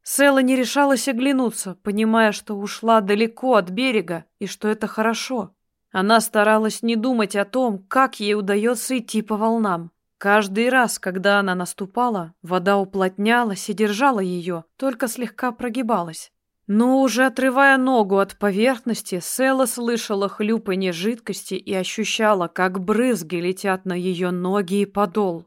Speaker 3: Села не решалась оглянуться, понимая, что ушла далеко от берега и что это хорошо. Она старалась не думать о том, как ей удается идти по волнам. Каждый раз, когда она наступала, вода уплотнялась и держала ее, только слегка прогибалась.
Speaker 1: Но уже отрывая ногу от поверхности, Села слышала хлюпанье жидкости и ощущала, как брызги летят на ее ноги и подол.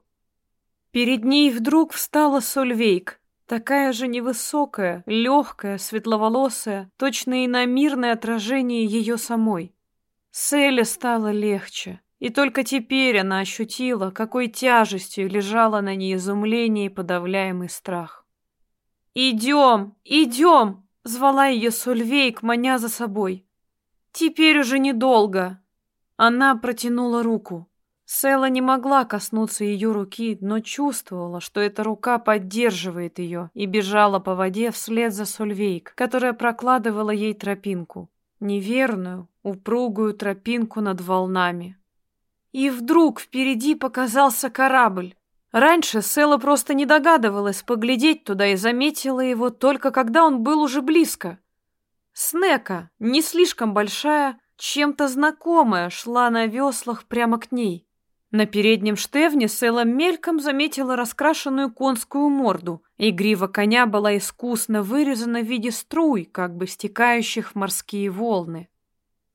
Speaker 1: Перед ней вдруг встала Сольвейк, такая же невысокая, легкая, светловолосая, точно иномирное отражение ее самой. Селе стало легче, и только теперь она ощутила, какой тяжестью лежало на ней изумление и подавляемый страх. «Идем, идем!» Звала ее Сульвейк, маня за собой. «Теперь уже недолго». Она протянула руку. Села не могла коснуться ее руки, но чувствовала, что эта рука поддерживает ее, и бежала по воде вслед за Сульвейк, которая прокладывала ей тропинку. Неверную, упругую тропинку над волнами. И вдруг впереди показался корабль. Раньше Села просто не догадывалась поглядеть туда и заметила его только когда он был уже близко. Снека, не слишком большая, чем-то знакомая, шла на веслах прямо к ней. На переднем штевне Села мельком заметила раскрашенную конскую морду, и грива коня была искусно вырезана в виде струй, как бы стекающих в морские волны.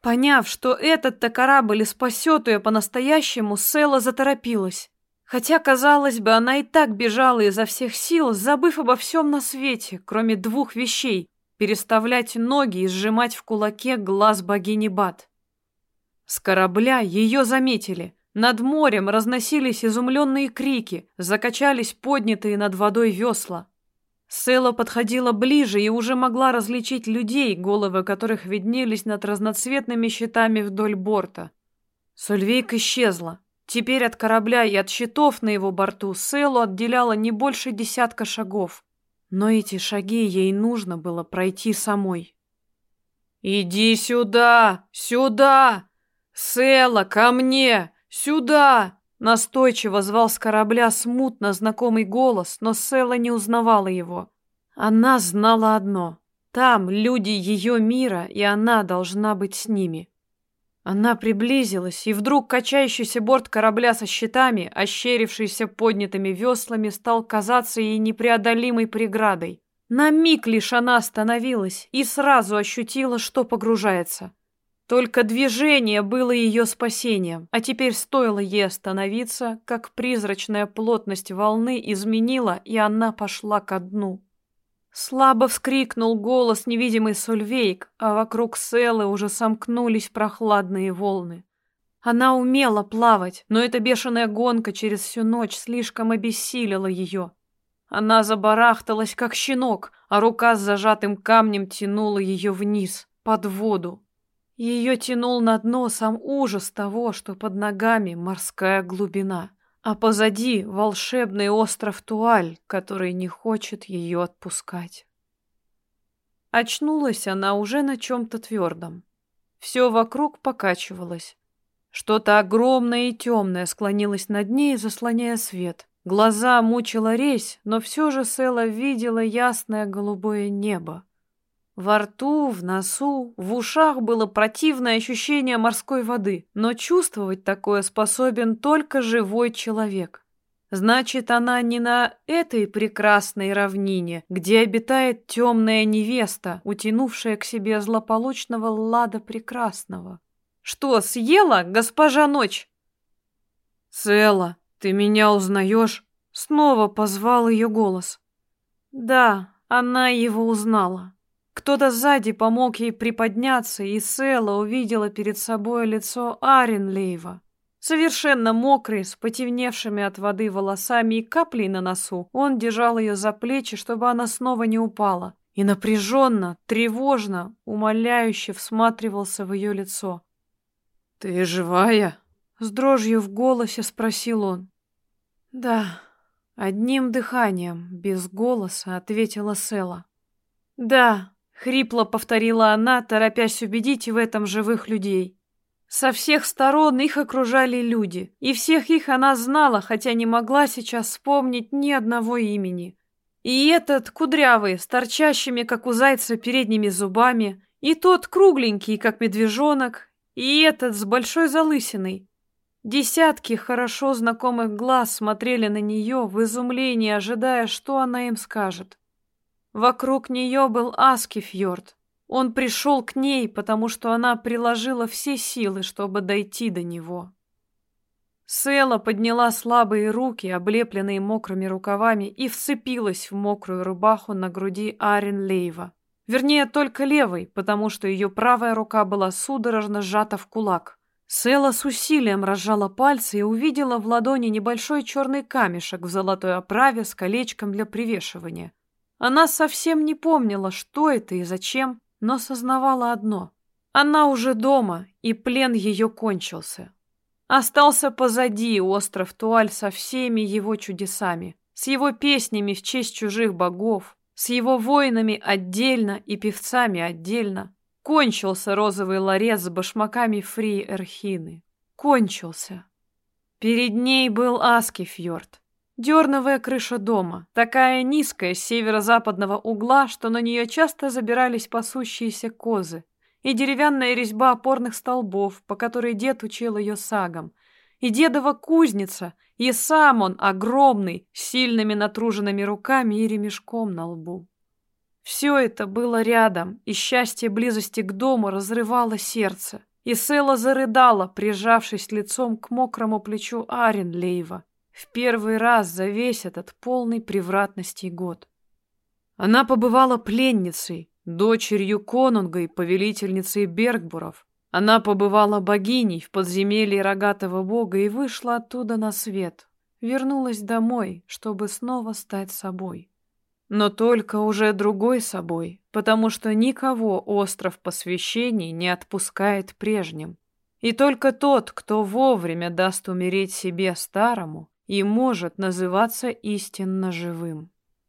Speaker 1: Поняв, что этот-то корабль и спасет ее по-настоящему, Села заторопилась. Хотя, казалось бы, она и так бежала изо всех сил, забыв обо всем на свете, кроме двух вещей — переставлять ноги и сжимать в кулаке глаз богини Бат. С корабля ее заметили. Над морем разносились изумленные крики, закачались поднятые над водой весла. Села подходила ближе и уже могла различить людей, головы которых виднелись над разноцветными щитами вдоль борта. Сольвейк исчезла. Теперь от корабля и от щитов на его борту Селу отделяло не больше десятка шагов. Но эти шаги ей нужно было пройти самой. «Иди сюда! Сюда! Села, ко мне! Сюда!» Настойчиво звал с корабля смутно знакомый голос, но Села не узнавала его. Она знала одно. Там люди ее мира, и она должна быть с ними. Она приблизилась, и вдруг качающийся борт корабля со щитами, ощерившийся поднятыми веслами, стал казаться ей непреодолимой преградой. На миг лишь она остановилась и сразу ощутила, что погружается. Только движение было ее спасением, а теперь стоило ей остановиться, как призрачная плотность волны изменила, и она пошла ко дну. Слабо вскрикнул голос невидимый Сольвейк, а вокруг Селы уже сомкнулись прохладные волны. Она умела плавать, но эта бешеная гонка через всю ночь слишком обессилила ее. Она забарахталась, как щенок, а рука с зажатым камнем тянула ее вниз, под воду. Ее тянул на дно сам ужас того, что под ногами морская глубина а позади волшебный остров Туаль, который не хочет ее отпускать. Очнулась она уже на чем-то твердом. Все вокруг покачивалось. Что-то огромное и темное склонилось над ней, заслоняя свет. Глаза мучила резь, но все же Села видела ясное голубое небо. Во рту, в носу, в ушах было противное ощущение морской воды, но чувствовать такое способен только живой человек. Значит, она не на этой прекрасной равнине, где обитает темная невеста, утянувшая к себе злополучного Лада Прекрасного. Что, съела, госпожа Ночь? Цела, ты меня узнаешь? Снова позвал ее голос. Да, она его узнала. Кто-то сзади помог ей приподняться, и Села увидела перед собой лицо Аренлейва. Совершенно мокрый, с потемневшими от воды волосами и каплей на носу, он держал ее за плечи, чтобы она снова не упала, и напряженно, тревожно, умоляюще всматривался в ее лицо. «Ты живая?» — с дрожью в голосе спросил он. «Да», — одним дыханием, без голоса ответила Села. «Да», Хрипло повторила она, торопясь убедить в этом живых людей. Со всех сторон их окружали люди, и всех их она знала, хотя не могла сейчас вспомнить ни одного имени. И этот кудрявый, с торчащими, как у зайца, передними зубами, и тот кругленький, как медвежонок, и этот с большой залысиной. Десятки хорошо знакомых глаз смотрели на нее в изумлении, ожидая, что она им скажет.
Speaker 3: Вокруг нее был Аскифьорд. Он пришел к ней, потому что она приложила все силы, чтобы дойти до него. Села подняла слабые руки, облепленные мокрыми рукавами, и вцепилась в мокрую рубаху на груди Арен Лейва. Вернее, только левой, потому что ее правая рука была судорожно сжата в кулак. Села с усилием разжала пальцы и увидела в ладони небольшой черный камешек в золотой оправе с колечком для привешивания. Она совсем не помнила, что это и зачем, но сознавала одно. Она уже дома, и плен ее кончился. Остался позади остров Туаль со всеми его чудесами, с его песнями в честь чужих богов, с его воинами отдельно и певцами отдельно. Кончился розовый ларец с башмаками Фри Эрхины. Кончился. Перед ней был Аскифьорд. Дерновая крыша дома, такая низкая с северо-западного угла, что на нее часто забирались пасущиеся козы, и деревянная резьба опорных столбов, по которой дед учил ее сагам, и дедова кузница, и сам он огромный, с сильными натруженными руками и ремешком на лбу. Все это было рядом, и счастье близости к дому разрывало сердце. И Села зарыдала, прижавшись лицом к мокрому плечу Аренлейва, в первый раз за весь этот полный превратностей год. Она побывала пленницей, дочерью конунга и повелительницей Бергбуров. Она побывала богиней в подземелье рогатого бога и вышла оттуда на свет. Вернулась домой, чтобы снова стать собой. Но только уже другой собой, потому что никого остров посвящений не отпускает прежним. И только тот, кто вовремя даст умереть себе старому, и может называться истинно живым.